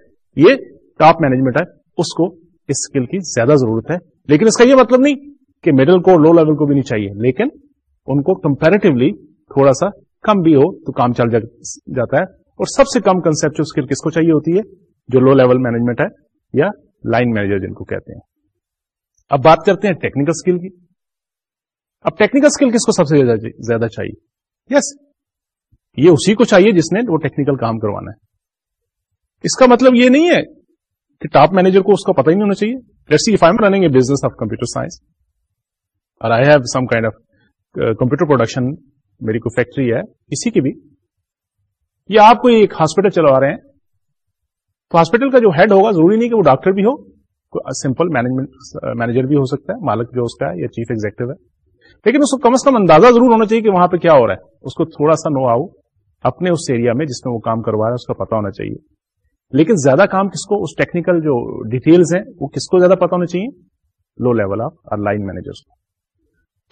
Speaker 1: یہ ٹاپ مینجمنٹ ہے اس کو اس اسکل کی زیادہ ضرورت ہے لیکن اس کا یہ مطلب نہیں کہ مڈل کو لو لیول کو بھی نہیں چاہیے لیکن ان کو کمپیرٹیولی تھوڑا سا کم بھی ہو تو کام چل جاتا ہے اور سب سے کم کنسپچل اسکل کس کو چاہیے ہوتی ہے جو لو لیول مینجمنٹ ہے یا لائن مینیجر جن کو کہتے ہیں اب بات کرتے ہیں ٹیکنیکل اسکل کی اب ٹیکنیکل اسکل کس کو سب سے زیادہ چاہیے یس yes. یہ اسی کو چاہیے جس نے وہ ٹیکنیکل کام کروانا ہے اس کا مطلب یہ نہیں ہے کہ ٹاپ مینیجر کو اس کا پتہ ہی نہیں ہونا چاہیے I running business of computer science اور I have some kind of computer production میری کوئی فیکٹری ہے اسی کی بھی یا آپ کو ہاسپٹل چلا رہے ہیں تو ہاسپٹل کا جو ہیڈ ہوگا ضروری نہیں کہ وہ ڈاکٹر بھی ہو سمپل مینجمنٹ مینیجر بھی ہو سکتا ہے مالک جو اس کا ہے یا چیف ایگزیکٹو ہے لیکن اس کو کم از کم اندازہ ضرور ہونا چاہیے کہ وہاں پہ کیا ہو رہا ہے اس کو تھوڑا سا نو آؤ اپنے اس ایریا میں جس میں وہ کام کروا رہا ہے اس کا پتا ہونا چاہیے لیکن زیادہ کام کس کو اس ٹیکنیکل جو ڈیٹیلز ہیں وہ کس کو زیادہ پتا ہونا چاہیے لو لیول آف اور لائن مینیجرس کو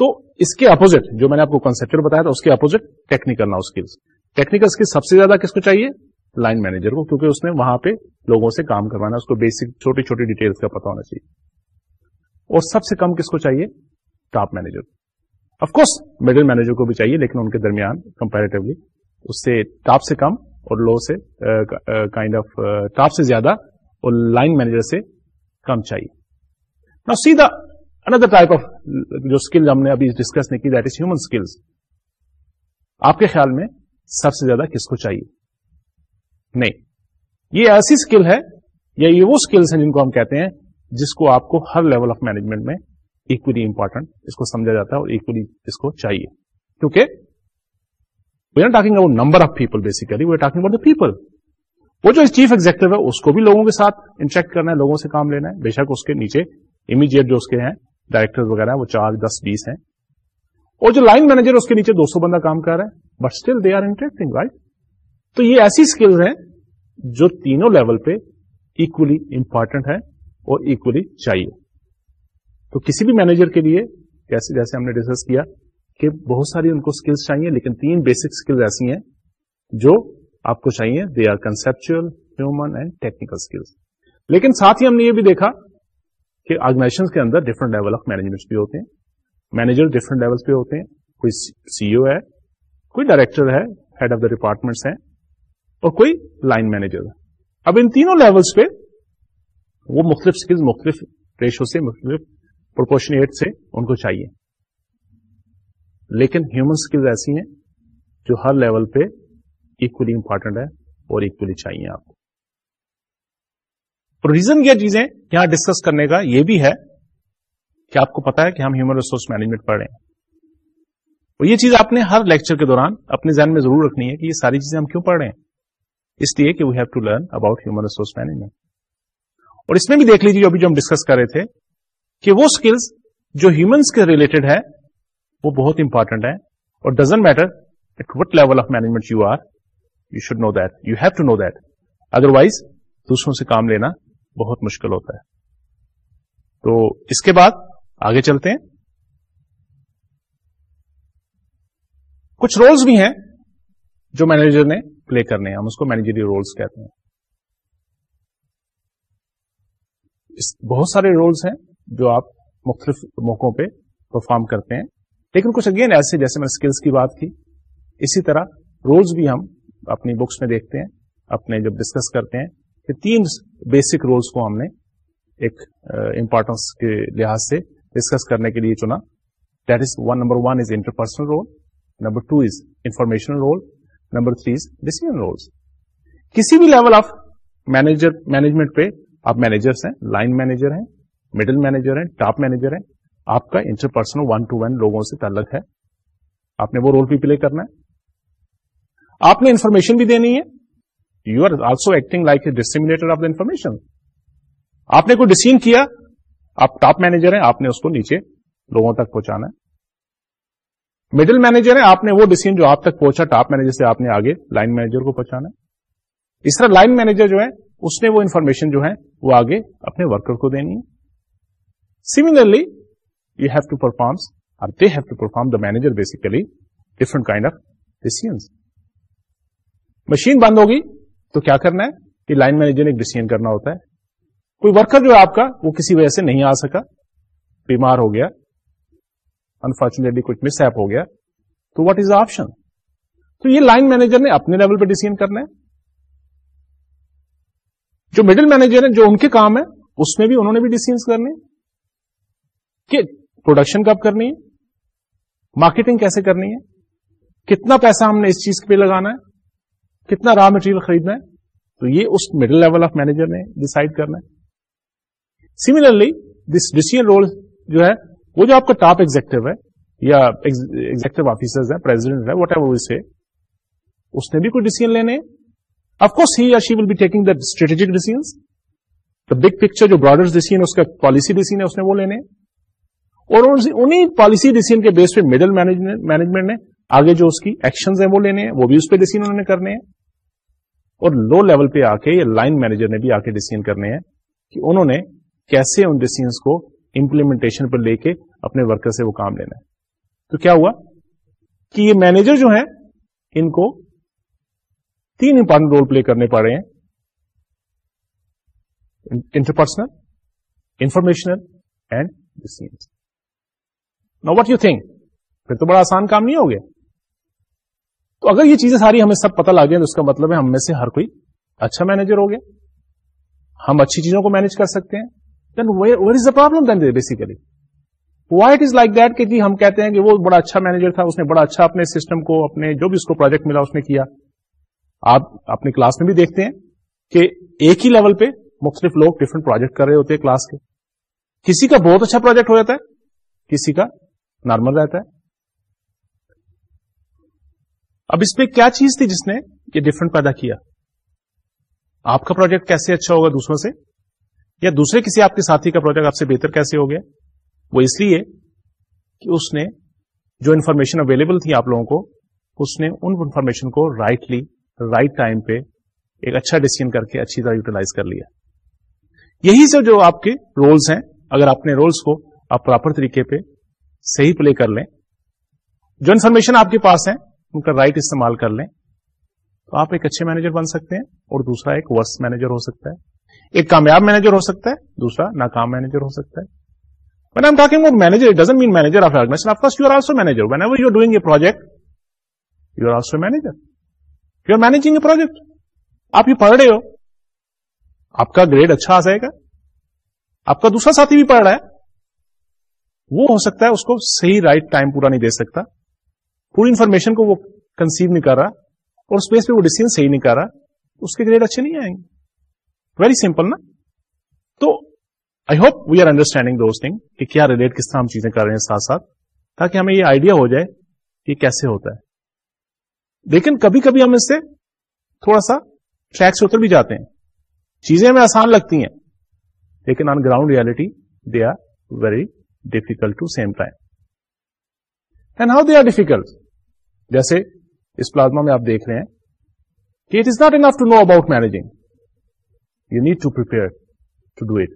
Speaker 1: تو اس کے اپوزٹ جو میں نے آپ کو کنسپچر بتایا تھا اس کے اپوزٹ ٹیکنیکل نا اسکلس ٹیکنیکل اسکل سب سے زیادہ کس کو چاہیے لائن مینیجر کو کیونکہ اس نے وہاں پہ لوگوں سے کام کروانا اس کو بیسک چھوٹی چھوٹی ڈیٹیلس کا پتا ہونا چاہیے اور سب سے کم کس کو چاہیے top manager of course middle manager کو بھی چاہیے لیکن ان کے درمیان کمپیریٹولی اس سے ٹاپ سے کم اور لو سے کائنڈ آف ٹاپ سے زیادہ اور لائن مینیجر سے کم چاہیے نا سیدھا اندر ٹائپ آف جو اسکل ہم نے ابھی ڈسکس نہیں کی دیٹ از ہیومن اسکلس آپ کے خیال میں سب سے زیادہ کس کو چاہیے نہیں یہ ایسی اسکل ہے یا یہ وہ اسکلس ہیں جن کو ہم کہتے ہیں جس کو آپ کو ہر لیول آف مینجمنٹ میں اکولی امپورٹنٹ اس اس کو کو سمجھا جاتا ہے اور اکولی چاہیے کیونکہ we we are are talking talking about about number of people people basically وہ جو چیف ایگزیکٹو ہے اس کو بھی لوگوں کے ساتھ انٹریکٹ کرنا ہے لوگوں سے کام لینا ہے بے شک اس کے نیچے امیجیٹ جو اس کے ہیں ڈائریکٹر وغیرہ وہ چار دس بیس ہیں اور جو لائن مینیجر اس کے نیچے دو سو بندہ کام کر رہا ہے but still they are interacting right تو یہ ایسی اسکلز ہیں جو تینوں لیول پہ اکولی امپارٹنٹ ہے اور اکولی چاہیے تو کسی بھی مینیجر کے لیے جیسے جیسے ہم نے ڈسکس کیا کہ بہت ساری ان کو اسکلس چاہیے لیکن تین بیسک اسکلز ایسی ہیں جو آپ کو چاہیے they are conceptual human and technical skills لیکن ساتھ ہی ہم نے یہ بھی دیکھا کہ آرگنائزیشن کے اندر ڈفرنٹ لیول آف مینجمنٹ بھی ہوتے ہیں مینیجر ڈفرنٹ لیول پہ ہوتے ہیں کوئی سی او ہے کوئی ڈائریکٹر ہے ہیڈ آف دا ڈپارٹمنٹس ہیں اور کوئی لائن مینیجر اب ان تینوں لیولس پہ وہ مختلف اسکلز مختلف ریشو سے مختلف پروپورشنیٹ سے ان کو چاہیے لیکن ہیومن اسکلز ایسی ہیں جو ہر لیول پہ ایکولی امپورٹنٹ ہے اور اکولی چاہیے آپ کو ریزن کیا چیزیں یہاں ڈسکس کرنے کا یہ بھی ہے کہ آپ کو پتا ہے کہ ہم ہیومن ریسورس مینجمنٹ پڑھ رہے ہیں اور یہ چیز آپ نے ہر لیکچر کے دوران اپنے ذہن میں ضرور رکھنی ہے کہ یہ ساری چیزیں ہم کیوں پڑھ رہے ہیں اس لیے کہ we have to learn about human resource management اور اس میں بھی دیکھ لیجیے ابھی جو ہم ڈسکس کر رہے تھے کہ وہ اسکلس جو ہیومنس کے ریلیٹڈ ہے وہ بہت امپورٹنٹ ہے اور doesn't matter at what level of management you are you should know that you have to know that otherwise دوسروں سے کام لینا بہت مشکل ہوتا ہے تو اس کے بعد آگے چلتے ہیں کچھ رولز بھی ہیں جو مینیجر نے پلے کرنے ہیں ہم اس کو مینیجری رولس کہتے ہیں بہت سارے رولس ہیں جو آپ مختلف موقعوں پہ پرفارم کرتے ہیں لیکن کچھ اگین ایسے جیسے میں اسکلس کی بات کی اسی طرح رولس بھی ہم اپنی بکس میں دیکھتے ہیں اپنے جب ڈسکس کرتے ہیں کہ تین بیسک رولس کو ہم نے ایک امپورٹنس کے لحاظ سے ڈسکس کرنے کے لیے چنا that is one number one is interpersonal role number two is informational role number three decision roles کسی بھی لیول آف مینیجر مینجمنٹ پہ آپ مینیجرس ہیں لائن مینیجر ہیں مڈل مینیجر ہیں ٹاپ مینیجر ہیں آپ کا interpersonal one to one لوگوں سے تعلق ہے آپ نے وہ رول بھی پلے کرنا ہے آپ نے انفارمیشن بھی دینی ہے you are also acting like a disseminator of the information آپ نے کوئی ڈسیزن کیا آپ ٹاپ مینیجر ہیں آپ نے اس کو نیچے لوگوں تک پہنچانا ہے مڈل مینیجر ہے آپ نے وہ ڈیسیزن جو آپ تک پہنچا ٹاپ مینیجر سے آپ نے آگے لائن مینیجر کو پہنچانا اس طرح لائن مینیجر جو ہے اس نے وہ انفارمیشن جو ہے وہ آگے اپنے ورکر کو دینی ہے ہیو ٹو پرفارم اور they have to perform the manager basically different kind of decisions machine بند ہوگی تو کیا کرنا ہے کہ لائن مینیجر نے ایک ڈیسیزن کرنا ہوتا ہے کوئی ورکر جو ہے آپ کا وہ کسی وجہ سے نہیں آ سکا بیمار ہو گیا انفارچونیٹلی کچھ مس ایپ ہو گیا تو واٹ از آپشن تو یہ لائن مینیجر نے اپنے لیول پہ ڈیسیزن کرنا ہے جو مڈل مینیجر جو ان کے کام ہے اس میں بھی انہوں نے بھی ڈیسیزنس کرنے کہ پروڈکشن کب کرنی ہے مارکیٹنگ کیسے کرنی ہے کتنا پیسہ ہم نے اس چیز پہ لگانا ہے کتنا را مٹیریل خریدنا ہے تو یہ اس مڈل لیول آف مینیجر نے ڈسائڈ کرنا ہے سملرلی دس ڈیسیجن رول جو ہے وہ جو آپ کا ٹاپ ایگزیکٹو ہے یا ایگزیکٹو آفیسر ہے پرزیڈنٹ ہے وٹ ایور سے اس نے بھی کوئی ڈیسیزن لینے ہیں آف کورس ہی یا she will be taking the strategic decisions the big picture جو براڈر ڈیسیزن اس کا پالیسی ڈیسیزن ہے اس نے وہ لینے اور انہیں پالیسی ڈیسیزن کے بیس پہ مڈل مینجمنٹ نے آگے جو اس کی ایکشنز ہیں وہ لینے ہیں وہ بھی اس پہ ڈیسیزن انہوں نے کرنے ہیں اور لو لیول پہ آ کے یا لائن مینیجر نے بھی آ کے ڈیسیزن کرنے ہیں کہ انہوں نے کیسے ان ڈیسیزنس کو امپلیمنٹیشن پر لے کے اپنے ورکر سے وہ کام لینا ہے تو کیا ہوا کہ یہ مینیجر جو ہیں ان کو تین امپورٹنٹ رول پلے کرنے پڑ رہے ہیں interpersonal informational and know what you think پھر تو بڑا آسان کام نہیں ہو گیا تو اگر یہ چیزیں ساری ہمیں سب پتا گئی تو اس کا مطلب ہے ہم میں سے ہر کوئی اچھا مینیجر ہو گیا ہم اچھی چیزوں کو مینیج کر سکتے ہیں then where is the problem then basically is like that کہ جی ہم کہتے ہیں کہ وہ بڑا اچھا مینیجر تھا اس نے بڑا اچھا اپنے سسٹم کو اپنے جو بھی اس اس کو پروجیکٹ ملا نے کیا آپ کلاس میں بھی دیکھتے ہیں کہ ایک ہی لیول پہ مختلف لوگ ڈفرنٹ پروجیکٹ کر رہے ہوتے ہیں کلاس کے کسی کا بہت اچھا پروجیکٹ ہو جاتا ہے کسی کا نارمل رہتا ہے اب اس پہ کیا چیز تھی جس نے یہ ڈفرنٹ پیدا کیا آپ کا پروجیکٹ کیسے اچھا ہوگا دوسروں سے یا دوسرے کسی آپ کے ساتھی کا پروجیکٹ آپ سے بہتر کیسے ہو گیا وہ اس لیے کہ اس نے جو انفارمیشن اویلیبل تھی آپ لوگوں کو اس نے ان انفارمیشن کو رائٹلی رائٹ ٹائم پہ ایک اچھا ڈسیزن کر کے اچھی طرح یوٹیلائز کر لیا یہی سے جو آپ کے رولس ہیں اگر آپ نے رولس کو آپ پراپر طریقے پہ صحیح پلے کر لیں جو انفارمیشن آپ کے پاس ہے ان کا رائٹ استعمال کر لیں تو آپ ایک اچھے مینیجر بن سکتے ہیں اور دوسرا ایک ورس مینیجر ہو سکتا ہے ایک کامیاب مینیجر ہو سکتا ہے دوسرا ناکام مینیجر ہو سکتا ہے پروجیکٹ آپ یہ پڑھ رہے ہو آپ کا گریڈ اچھا آ جائے گا آپ کا دوسرا ساتھی بھی پڑھ رہا ہے وہ ہو سکتا ہے اس کو صحیح رائٹ ٹائم پورا نہیں دے سکتا پوری انفارمیشن کو وہ کنسیو نہیں کر رہا اور اسپیس پہ وہ ڈیسیزن صحیح نہیں کر رہا اس کے گریڈ اچھے نہیں آئیں گے ویری سمپل نا تو I hope we are understanding those thing کہ کیا ریلیٹ کس طرح ہم چیزیں کر رہے ہیں ساتھ ساتھ تاکہ ہمیں یہ آئیڈیا ہو جائے کہ کیسے ہوتا ہے لیکن کبھی کبھی ہم اس سے تھوڑا سا ٹریک سے اتر بھی جاتے ہیں چیزیں ہمیں آسان لگتی ہیں لیکن on ground reality they are very difficult to same time and how they are difficult جیسے اس پلازما میں آپ دیکھ رہے ہیں کہ it is not enough to know about managing you need to do it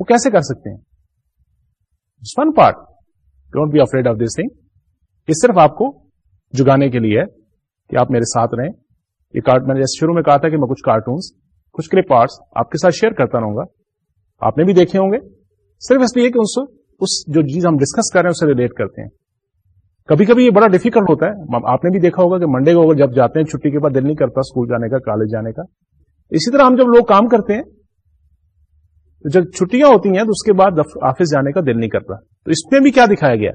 Speaker 1: وہ کیسے کر سکتے ہیں fun part don't be afraid of this thing یہ صرف آپ کو جگانے کے لیے کہ آپ میرے ساتھ رہیں یہ کارٹ میں نے جیسے شروع میں کہا تھا کہ میں کچھ کارٹونس کچھ کلپ آرٹس آپ کے ساتھ شیئر کرتا رہوں گا آپ نے بھی دیکھے ہوں گے صرف اس لیے کہ اس جو چیز ہم ڈسکس کر رہے ہیں اسے ریلیٹ کرتے ہیں کبھی کبھی یہ بڑا ڈیفیکلٹ ہوتا ہے آپ نے بھی دیکھا ہوگا کہ منڈے کو جب جاتے ہیں چھٹی کے بعد دل نہیں کرتا اسکول جانے کا کالج جانے کا اسی طرح ہم جب لوگ کام کرتے ہیں تو جب چھٹیاں ہوتی ہیں تو اس کے بعد آفس جانے کا دل نہیں کرتا تو اس میں بھی کیا دکھایا گیا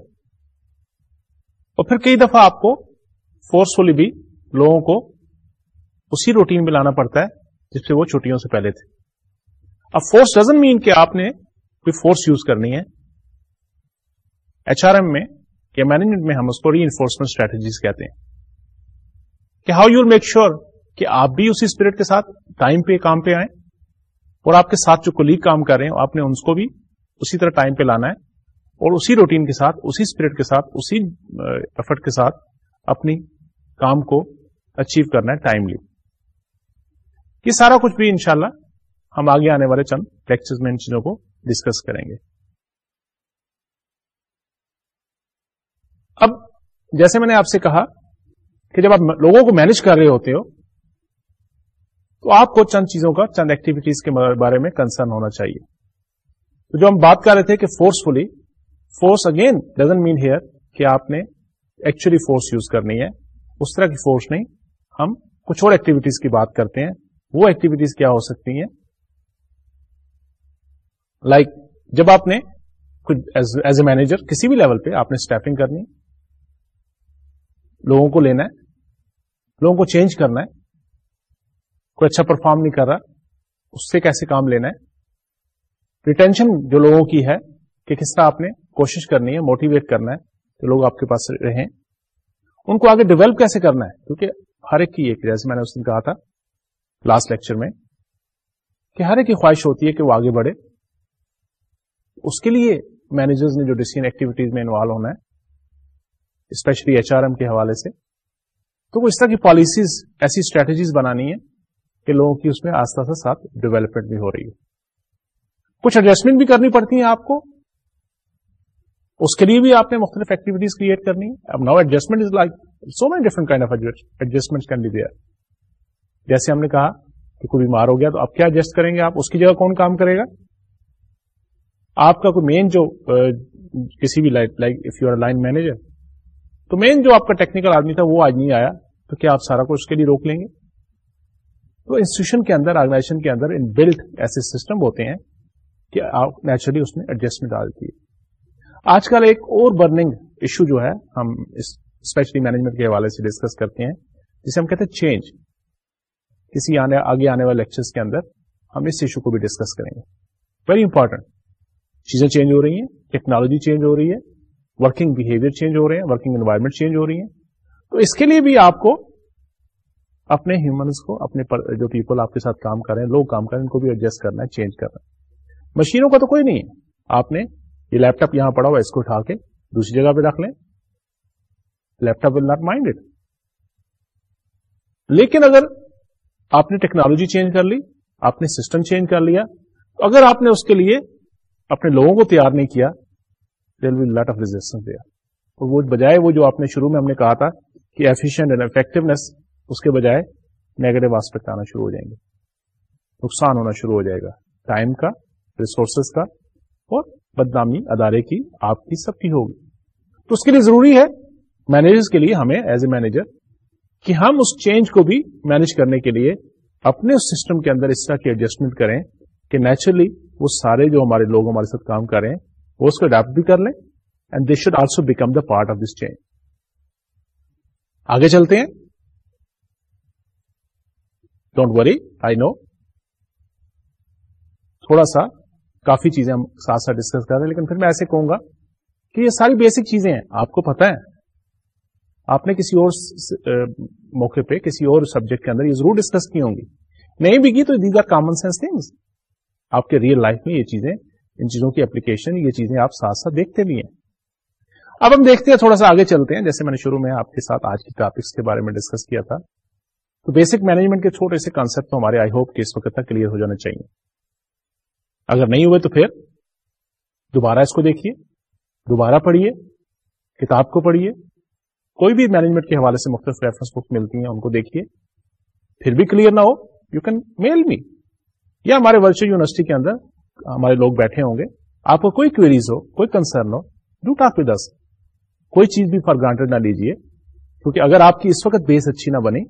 Speaker 1: اور پھر کئی دفعہ آپ کو فورسفلی بھی لوگوں کو اسی روٹین میں لانا پڑتا ہے جس سے وہ چھٹیاں سے پہلے تھے اب فورس ڈزن مین کہ آپ نے کوئی فورس یوز کرنی ہے ایچ آر ایم میں یا مینجمنٹ میں ہم اس کو ری انفورسمنٹ اسٹریٹجیز کہتے ہیں کہ ہاؤ یو میک شیور کہ آپ بھی اسی اسپرٹ کے ساتھ ٹائم پہ کام پہ آئیں اور آپ کے ساتھ جو کولیگ کام کر رہے ہیں آپ نے ان کو بھی اسی طرح ٹائم پہ لانا ہے اور اسی روٹین کے ساتھ اسی اسپرٹ کے ساتھ اسی ایفرٹ uh, کے ساتھ اپنی کام کو اچیو کرنا ہے ٹائملی یہ سارا کچھ بھی انشاءاللہ ہم آگے آنے والے چند لیکچر میں ان چیزوں کو ڈسکس کریں گے اب جیسے میں نے آپ سے کہا کہ جب آپ لوگوں کو مینج کر رہے ہوتے ہو تو آپ کو چند چیزوں کا چند ایکٹیویٹیز کے بارے میں کنسرن ہونا چاہیے تو جو ہم بات کر رہے تھے کہ forcefully force again doesn't mean here کہ آپ نے ایکچولی فورس یوز کرنی ہے اس طرح کی فورس نہیں ہم کچھ اور ایکٹیویٹیز کی بات کرتے ہیں وہ ایکٹیویٹیز کیا ہو سکتی ہیں لائک like, جب آپ نے ایز اے مینیجر کسی بھی لیول پہ آپ نے اسٹیپنگ کرنی لوگوں کو لینا ہے لوگوں کو چینج کرنا ہے کوئی اچھا پرفارم نہیں کر رہا اس سے کیسے کام لینا ہے ریٹینشن جو لوگوں کی ہے کہ کس طرح آپ نے کوشش کرنی ہے موٹیویٹ کرنا ہے کہ لوگ آپ کے پاس رہیں ان کو آگے ڈیولپ کیسے کرنا ہے کیونکہ ہر ایک کی ایک جیسے میں نے اس دن کہا تھا لاسٹ لیکچر میں کہ ہر ایک کی خواہش ہوتی ہے کہ وہ آگے بڑھے اس کے لیے مینیجرز نے جو ڈسین ایکٹیویٹیز میں انوالو ہونا ہے اسپیشلی ایچ آر ایم کے حوالے سے تو وہ اس طرح کی پالیسیز ایسی اسٹریٹجیز بنانی ہے کہ لوگوں کی اس میں آستہ سے ساتھ ڈیولپمنٹ بھی ہو رہی ہے کچھ ایڈجسٹمنٹ بھی کرنی پڑتی ہیں آپ کو اس کے لیے بھی آپ نے مختلف ایکٹیویٹیز کریٹ کرنی ہے now adjustment like so many different kind of adjustment there جیسے ہم نے کہا کہ کوئی بیمار ہو گیا تو آپ کیا ایڈجسٹ کریں گے آپ اس کی جگہ کون کام کرے گا آپ کا کوئی مین جو کسی بھی light like if you are line manager تو مین جو آپ کا ٹیکنیکل آدمی تھا وہ آج نہیں آیا تو کیا آپ سارا کچھ اس کے لیے روک لیں گے تو انسٹیٹیوشن کے اندر آرگنائزیشن کے اندر ان بلڈ ایسے سسٹم ہوتے ہیں کہ آپ نیچرلی اس میں ایڈجسٹمنٹ آتی ہے آج کل ایک اور برننگ ایشو جو ہے ہم اسپیشلی مینجمنٹ کے حوالے سے ڈسکس کرتے ہیں جسے ہم کہتے ہیں چینج کسی آنے آگے آنے والے لیکچرز کے اندر ہم اس ایشو کو بھی ڈسکس کریں گے ویری امپورٹنٹ چیزیں چینج ہو رہی ہیں ٹیکنالوجی چینج ہو رہی ہے ورکنگ بہیویئر چینج ہو رہے ہیں ورکنگ انوائرمنٹ چینج ہو رہی ہیں تو اس کے لیے بھی آپ کو اپنے ہیومنس کو اپنے جو پیپل آپ کے ساتھ کام کریں لوگ کام کریں ان کو بھی ایڈجسٹ کرنا ہے چینج کرنا ہے مشینوں کا تو کوئی نہیں ہے آپ نے یہ لیپ ٹاپ یہاں پڑا ہوا اس کو اٹھا کے دوسری جگہ پہ رکھ لیں laptop will not mind it لیکن اگر آپ نے ٹیکنالوجی چینج کر لی آپ نے سسٹم چینج کر لیا تو اگر آپ نے اس کے لیے اپنے لوگوں کو تیار نہیں کیا ول آف ریزسٹنس دیا اور وہ بجائے وہ جو آپ نے نے شروع میں ہم کہا تھا کہ ایفیشینٹ اینڈ افیکٹونیس اس کے بجائے نیگیٹو آسپیکٹ آنا شروع ہو جائیں گے نقصان ہونا شروع ہو جائے گا ٹائم کا ریسورسز کا اور بدنامی ادارے کی آپ کی سب کی ہوگی تو اس کے لیے ضروری ہے مینیجر کے لیے ہمیں ایز اے مینیجر کہ ہم اس چینج کو بھی مینج کرنے کے لیے اپنے سسٹم کے اندر اس طرح کی ایڈجسٹمنٹ کریں کہ نیچرلی وہ سارے جو ہمارے لوگ ہمارے ساتھ کام کر رہے ہیں وہ اس کو اڈاپٹ بھی کر لیں and they should also become the part of this change آگے چلتے ہیں ڈونٹ وری آئی نو تھوڑا سا کافی چیزیں ہم ساتھ ساتھ ڈسکس کر رہے ہیں لیکن پھر میں ایسے کہوں گا کہ یہ ساری بیسک چیزیں ہیں آپ کو پتا ہے آپ نے کسی اور موقع پہ کسی اور سبجیکٹ کے اندر یہ ضرور ڈسکس کی ہوں گی نہیں بھی کی تو these are common sense things آپ کے ریئل لائف میں یہ چیزیں ان چیزوں کی اپلیکیشن یہ چیزیں آپ ساتھ ساتھ دیکھتے بھی ہیں اب ہم دیکھتے ہیں تھوڑا سا آگے چلتے ہیں جیسے میں نے شروع میں آپ کے ساتھ آج کی ٹاپکس کے بارے میں ڈسکس کیا تھا تو بیسک مینجمنٹ کے چھوٹے سے کانسیپٹ ہمارے آئی ہوپ کے اس وقت تک کلیئر ہو جانے چاہیے اگر نہیں ہوئے تو پھر دوبارہ اس کو دیکھیے دوبارہ پڑھیے کتاب کو پڑھیے کوئی بھی مینجمنٹ کے حوالے سے مختلف ریفرنس بک ملتی ہیں ان کو دیکھیے پھر بھی کلیئر نہ ہو یو کین میل می یا ہمارے ورچوئل یونیورسٹی کے اندر ہمارے لوگ بیٹھے ہوں گے آپ کو کوئی کوئریز ہو کوئی کنسرن ہو ڈو ٹاک ود دس کوئی چیز بھی فار گرانٹیڈ نہ لیجیے کیونکہ اگر آپ کی اس وقت بیس اچھی نہ بنی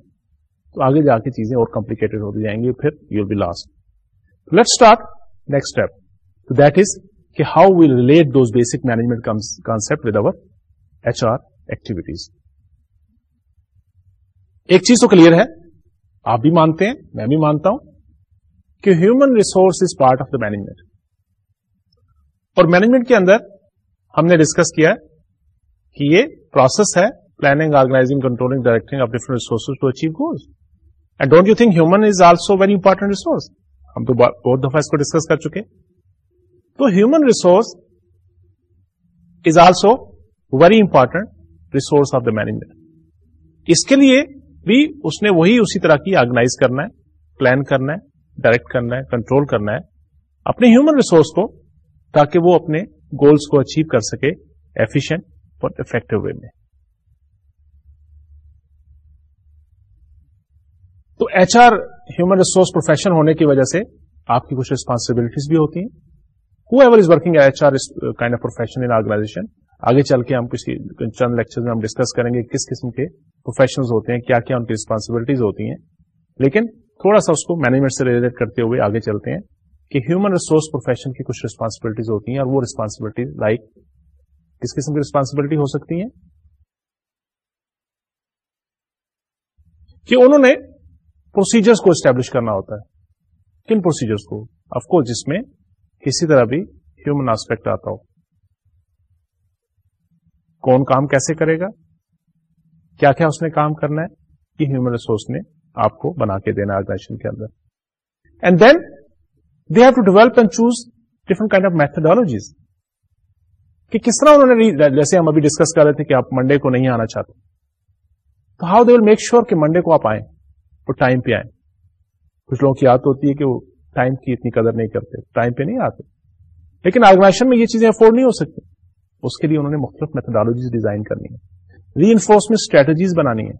Speaker 1: تو آگے جا کے چیزیں اور کمپلیکیٹڈ ہوتی جائیں گی پھر you be lost let start next step تو دیٹ از کہ how relate those basic management concept with over H R activities ایک چیز تو کلیئر ہے آپ بھی مانتے ہیں میں بھی مانتا ہوں کہ human resource is part of the management اور مینجمنٹ کے اندر ہم نے ڈسکس کیا کہ یہ پروسیس ہے planning organizing controlling directing of different resources to achieve goals and don't you think human is also very important resource ہم تو بہت دفعہ اس کو ڈسکس کر چکے تو human resource is also very important resource of the management اس کے لیے بھی اس نے وہی اسی طرح کی آرگنائز کرنا ہے پلان کرنا ہے ڈائریکٹ کرنا ہے کنٹرول کرنا ہے اپنے ہیومن ریسورس کو تاکہ وہ اپنے گولس کو اچیو کر سکے ایفیشینٹ اور افیکٹو وے میں تو H R human resource profession ہونے کی وجہ سے آپ کی کچھ ریسپانسبلٹیز بھی ہوتی ہیں however is working H R kind of profession organisation آگے چل کے ہم ہم کسی چند لیکچر میں ڈسکس کریں گے کس قسم کے پروفیشنز ہوتے ہیں کیا کیا ان کی ریسپانسبلٹیز ہوتی ہیں لیکن تھوڑا سا اس کو مینجمنٹ سے ریلیٹ کرتے ہوئے آگے چلتے ہیں کہ ہیومن ریسورس پروفیشن کی کچھ ریسپانسبلٹیز ہوتی ہیں اور وہ ریسپانسبلٹیز لائک کس قسم کی ریسپانسبلٹی ہو سکتی ہیں کہ انہوں نے پروسیجرس کو اسٹیبلش کرنا ہوتا ہے کن پروسیجرس کو آف کورس جس میں کسی طرح بھی ہیومن آسپیکٹ آتا ہو کون کام کیسے کرے گا کیا کیا اس نے کام کرنا ہے ہیومن ریسورس نے آپ کو بنا کے دینا آرگنائزیشن کے اندر and then they have to develop and choose different kind of methodologies کہ کس طرح انہوں نے جیسے ہم ابھی ڈسکس کر رہے تھے کہ آپ منڈے کو نہیں آنا چاہتے تو how they will make sure کہ منڈے کو آپ آئیں ٹائم پہ آئیں کچھ لوگوں کی عادت ہوتی ہے کہ وہ ٹائم کی اتنی قدر نہیں کرتے ٹائم پہ نہیں آتے لیکن آرگنائزیشن میں یہ چیزیں افورڈ نہیں ہو سکتی اس کے لیے انہوں نے مختلف میتھڈالوجیز ڈیزائن کرنی ہے ری انفورسمنٹ اسٹریٹجیز بنانی ہے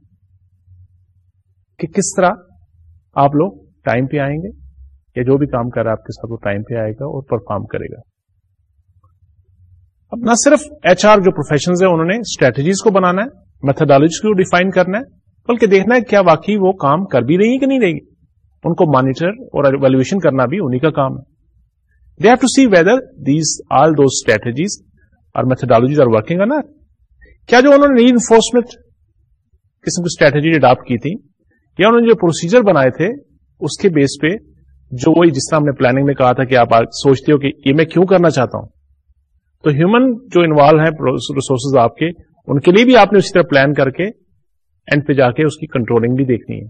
Speaker 1: کہ کس طرح آپ لوگ ٹائم پہ آئیں گے یا جو بھی کام کر رہا ہے آپ کے ساتھ وہ ٹائم پہ آئے گا اور پرفارم کرے گا اب نہ صرف ایچ آر جو پروفیشنز ہیں انہوں نے اسٹریٹجیز کو بنانا ہے میتھڈالوجی کو ڈیفائن کرنا ہے بلکہ دیکھنا ہے کیا واقعی وہ کام کر بھی رہی کہ نہیں رہی ان کو مانیٹر اور کرنا بھی کا کام ہے they have to see whether these all strategies اور میتھڈالوجیز آر ورکنگ نا کیا جو انہوں نے ری انفورسمنٹ قسم کی اسٹریٹجی اڈاپٹ کی تھی یا انہوں نے جو پروسیجر بنائے تھے اس کے بیس پہ جو وہی جس طرح ہم نے پلاننگ میں کہا تھا کہ آپ سوچتے ہو کہ یہ میں کیوں کرنا چاہتا ہوں تو ہیومن جو انوالو ہیں ریسورسز آپ کے ان کے لیے بھی آپ نے اسی طرح پلان کر کے اینڈ پہ جا کے اس کی کنٹرولنگ بھی دیکھنی ہے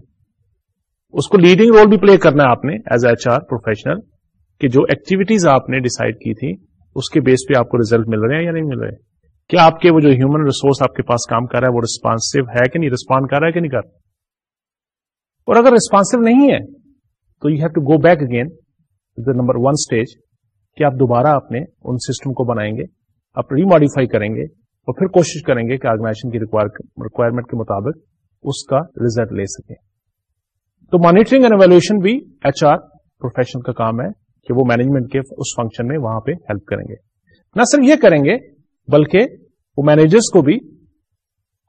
Speaker 1: اس کو لیڈنگ رول بھی پلے کرنا ہے آپ نے ایز ایچ آر پروفیشنل کہ جو ایکٹیویٹیز آپ نے ڈیسائڈ کی تھی اس کے بیس پہ آپ کو ریزلٹ مل رہے ہیں یا نہیں مل رہے کیا آپ کے وہ جو ہیومن ریسورس آپ کے پاس کام کر رہا ہے وہ ریسپانسو ہے کہ نہیں ریسپونڈ کر رہا ہے کہ نہیں کر رہا اور اگر ریسپانسو نہیں ہے تو you have to go back again the number one stage کہ آپ دوبارہ اپنے ان سسٹم کو بنائیں گے آپ ری ماڈیفائی کریں گے اور پھر کوشش کریں گے کہ آرگنائزیشن کی ریکوائرمنٹ کے مطابق اس کا ریزلٹ لے سکیں تو مانیٹرنگ اینڈ ایویلویشن بھی ایچ آر پروفیشن کا کام ہے کہ وہ مینجمنٹ کے اس فنکشن میں وہاں پہ ہیلپ کریں گے نہ صرف یہ کریں گے بلکہ وہ مینیجرس کو بھی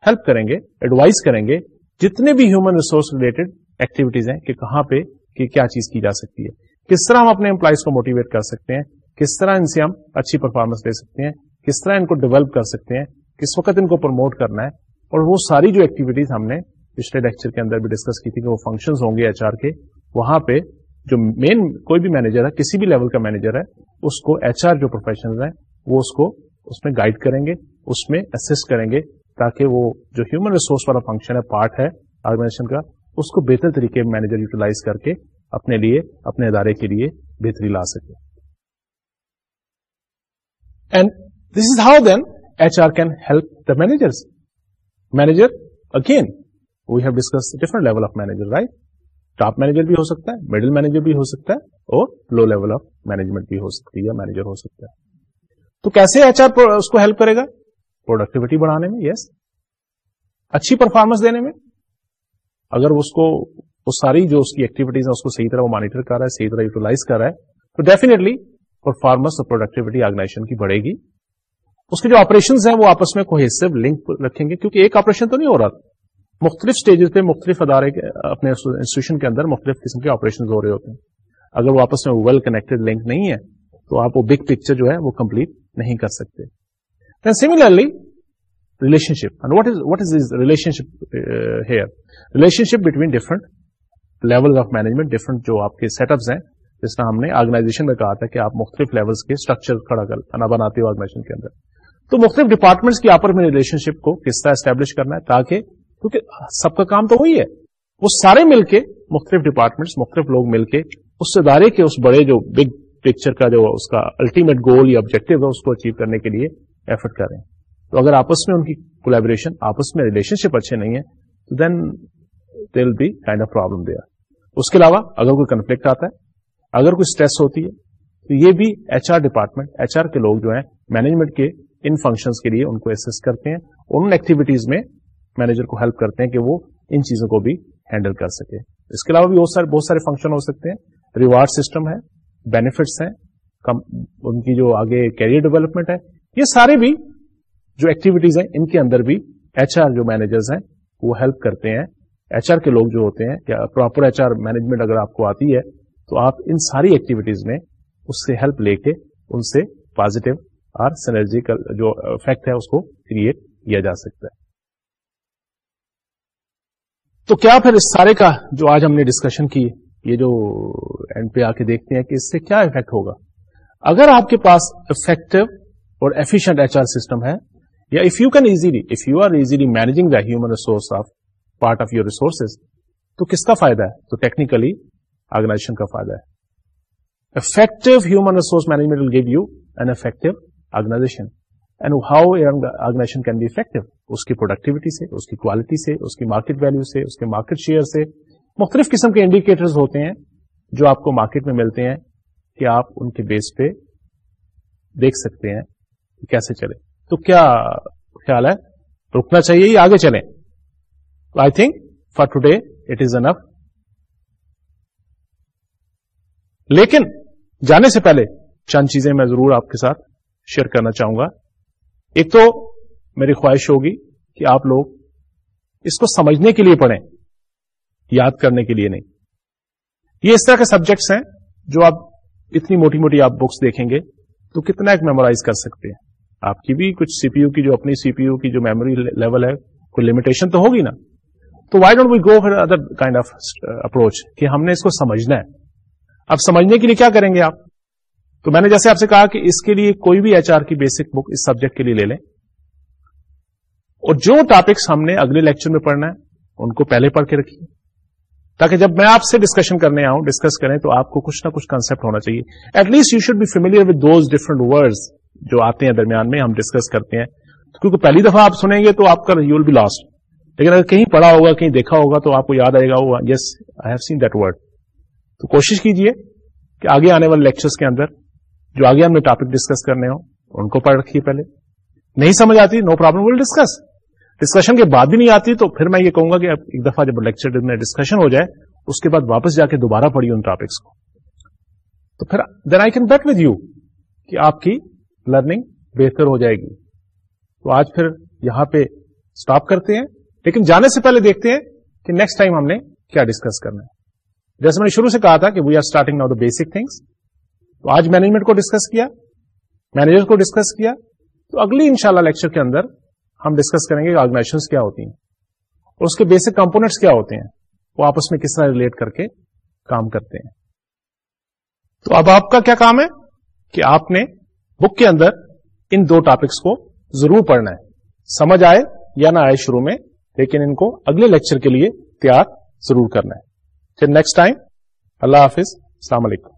Speaker 1: ہیلپ کریں گے ایڈوائز کریں گے جتنے بھی ہیومن ریسورس ریلیٹڈ ایکٹیویٹیز ہیں کہ کہاں پہ کہ کیا چیز کی جا سکتی ہے کس طرح ہم اپنے امپلائیز کو موٹیویٹ کر سکتے ہیں کس طرح ان سے ہم اچھی پرفارمنس دے سکتے ہیں کس طرح ان کو ڈیولپ کر سکتے ہیں کس وقت ان کو پروموٹ کرنا ہے اور وہ ساری جو ایکٹیویٹیز ہم نے پچھلے لیکچر کے اندر بھی ڈسکس کی تھی کہ وہ فنکشن ہوں گے ایچ آر کے وہاں پہ جو مین کوئی بھی مینیجر ہے کسی بھی لیول کا مینیجر ہے اس کو ایچ آر جو پروفیشنل گائڈ کریں گے اس میں اسسٹ کریں گے تاکہ وہ جو ہیومن ریسورس والا فنکشن ہے پارٹ ہے آرگنائزیشن کا اس کو بہتر طریقے مینیجر یوٹیلائز کر کے اپنے لیے اپنے ادارے کے لیے بہتری لا سکے and this is how then H R can help the manager manager again we have discuss different level of manager right top manager بھی ہو سکتا ہے مڈل مینیجر بھی ہو سکتا ہے اور لو لیول آف مینجمنٹ بھی ہو سکتی ہے مینیجر ہو سکتا ہے تو کیسے ایچ آر اس کو ہیلپ کرے گا پروڈکٹیوٹی بڑھانے میں یس yes. اچھی پرفارمنس دینے میں اگر اس کو ساری جو اس کی ایکٹیویٹیز ہیں اس کو صحیح طرح وہ مانیٹر کر رہا ہے صحیح طرح یوٹیلائز کر رہا ہے تو ڈیفینیٹلی پرفارمنس اور پروڈکٹیوٹی آرگنائزیشن کی بڑھے گی اس کے جو آپریشن ہیں وہ آپس میں کوہیسو لنک رکھیں گے کیونکہ ایک آپریشن تو نہیں ہو رہا مختلف سٹیجز پہ مختلف ادارے اپنے انسٹیٹیوشن کے کے اندر مختلف قسم آپریشن ہو رہے ہوتے ہیں اگر وہ آپس میں ویل کنیکٹڈ لنک نہیں ہے تو آپ وہ بگ پکچر جو ہے وہ کمپلیٹ نہیں کر سکتے similarly relationship is is relation relation ship ship here between different level of management different جو آپ کے سیٹ اپس ہیں جس طرح ہم نے آرگنائزیشن میں کہا تھا کہ آپ مختلف لیولس کے اسٹرکچر کھڑا کر بناتے ہو آرگنائزیشن کے اندر تو مختلف ڈپارٹمنٹس کی آپس میں ریلیشن شپ کو کس طرح اسٹیبلش کرنا ہے تاکہ کیونکہ سب کا کام تو وہی ہے وہ سارے مل کے مختلف ڈپارٹمنٹس مختلف لوگ مل کے اس ادارے کے اس بڑے جو بگ پکچر کا جو اس کا الٹیمیٹ گول یا آبجیکٹو ہے اس کو اچیو کرنے کے لیے ایفرٹ کر رہے ہیں تو اگر آپس میں ان کی کولیبریشن آپس میں ریلیشن شپ اچھے نہیں ہے تو دین دل بی کائنڈ آف پرابلم دیا اس کے علاوہ اگر کوئی کنفلکٹ آتا ہے اگر کوئی اسٹریس ہوتی ہے تو یہ بھی H R department H R کے لوگ جو ہیں مینجمنٹ کے ان فنکشن کے لیے ان کو اسسٹ کرتے ہیں اور ان ایکٹیویٹیز میں مینیجر کو ہیلپ کرتے ہیں کہ وہ ان چیزوں کو بھی ہینڈل کر سکے اس کے علاوہ بھی بہت سارے فنکشن ہو سکتے ہیں ریوارڈ سسٹم ہے بینیفٹس ہیں ان کی جو آگے کیریئر ڈیولپمنٹ ہے یہ سارے بھی جو ایکٹیویٹیز ہیں ان کے اندر بھی ایچ آر جو مینیجرز ہیں وہ ہیلپ کرتے ہیں ایچ آر کے لوگ جو ہوتے ہیں پراپر ایچ آر مینجمنٹ اگر آپ کو آتی ہے تو آپ ان ساری ایکٹیویٹیز میں اس سے ہیلپ لے کے ان سے پازیٹو اور سنرجیکل جو افیکٹ ہے اس کو کریٹ کیا جا سکتا ہے تو کیا پھر اس سارے کا جو آج ہم نے ڈسکشن کی یہ جو اینڈ پہ آ کے دیکھتے ہیں کہ اس سے کیا افیکٹ ہوگا اگر آپ کے پاس افیکٹو اور ایفیشنٹ ایچ آر سسٹم ہے یا if you can easily if you are easily managing the human resource of part of your resources تو کس کا فائدہ ہے تو ٹیکنیکلی آرگنائزیشن کا فائدہ ہے effective human resource management will give you an effective organisation and how organisation can be effective اس کی پروڈکٹیوٹی سے اس کی کوالٹی سے اس کی مارکیٹ ویلو سے اس کے مارکیٹ شیئر سے مختلف قسم کے انڈیکیٹرز ہوتے ہیں جو آپ کو مارکیٹ میں ملتے ہیں کہ آپ ان کے بیس پہ دیکھ سکتے ہیں کہ کیسے چلے تو کیا خیال ہے رکنا چاہیے یا آگے چلیں I think for today it is enough لیکن جانے سے پہلے چند چیزیں میں ضرور آپ کے ساتھ شیئر کرنا چاہوں گا ایک تو میری خواہش ہوگی کہ آپ لوگ اس کو سمجھنے کے لیے پڑھیں یاد کرنے کے لیے نہیں یہ اس طرح کے سبجیکٹس ہیں جو آپ اتنی موٹی موٹی آپ بکس دیکھیں گے تو کتنا ایک میمورائز کر سکتے ہیں آپ کی بھی کچھ سی پی یو کی جو اپنی سی پی یو کی جو میموری لیول ہے کوئی لمیٹیشن تو ہوگی نا تو وائی ڈونٹ وی گو فر ادر کائنڈ آف اپروچ کہ ہم نے اس کو سمجھنا ہے اب سمجھنے کے لیے کیا کریں گے آپ تو میں نے جیسے آپ سے کہا کہ اس کے لیے کوئی بھی ایچ آر کی بیسک بک اس سبجیکٹ کے لیے لے لیں اور جو ٹاپکس ہم نے اگلے لیکچر میں پڑھنا ہے ان کو پہلے پڑھ کے رکھیے تاکہ جب میں آپ سے ڈسکشن کرنے آؤں ڈسکس کریں تو آپ کو کچھ نہ کچھ کنسپٹ ہونا چاہیے at least you should be familiar with those different words جو آتے ہیں درمیان میں ہم ڈسکس کرتے ہیں کیونکہ پہلی دفعہ آپ سنیں گے تو آپ کا یو ول بی لاسٹ لیکن اگر کہیں پڑھا ہوگا کہیں دیکھا ہوگا تو آپ کو یاد آئے گا yes I have seen that word تو کوشش کیجیے کہ آگے آنے والے لیکچرز کے اندر جو آگے ہم نے ٹاپک ڈسکس کرنے ہوں ان کو پڑھ رکھیے پہلے نہیں سمجھ آتی no problem will discuss discussion کے بعد بھی نہیں آتی تو پھر میں یہ کہوں گا کہ اب ایک دفعہ جب لیکچر میں ڈسکشن ہو جائے اس کے بعد واپس جا کے دوبارہ پڑھیے ان ٹاپکس کو تو پھر then I can bet with you کہ آپ کی لرننگ بہتر ہو جائے گی تو آج پھر یہاں پہ اسٹاپ کرتے ہیں لیکن جانے سے پہلے دیکھتے ہیں کہ نیکسٹ ٹائم ہم نے کیا ڈسکس کرنا ہے جیسے میں نے شروع سے کہا تھا کہ we are starting now the basic things آج مینجمنٹ کو ڈسکس کیا مینیجر کو ڈسکس کیا تو اگلی ان شاء اللہ لیکچر کے اندر ہم ڈسکس کریں گے آرگنائزیشن کیا ہوتی ہیں اور اس کے بیسک کمپونیٹس کیا ہوتے ہیں وہ آپس میں کس طرح ریلیٹ کر کے کام کرتے ہیں تو اب آپ کا کیا کام ہے کہ آپ نے بک کے اندر ان دو ٹاپکس کو ضرور پڑھنا ہے سمجھ آئے یا نہ آئے شروع میں لیکن ان کو اگلے لیکچر کے لیے تیار ضرور کرنا ہے پھر نیکسٹ ٹائم اللہ حافظ السلام علیکم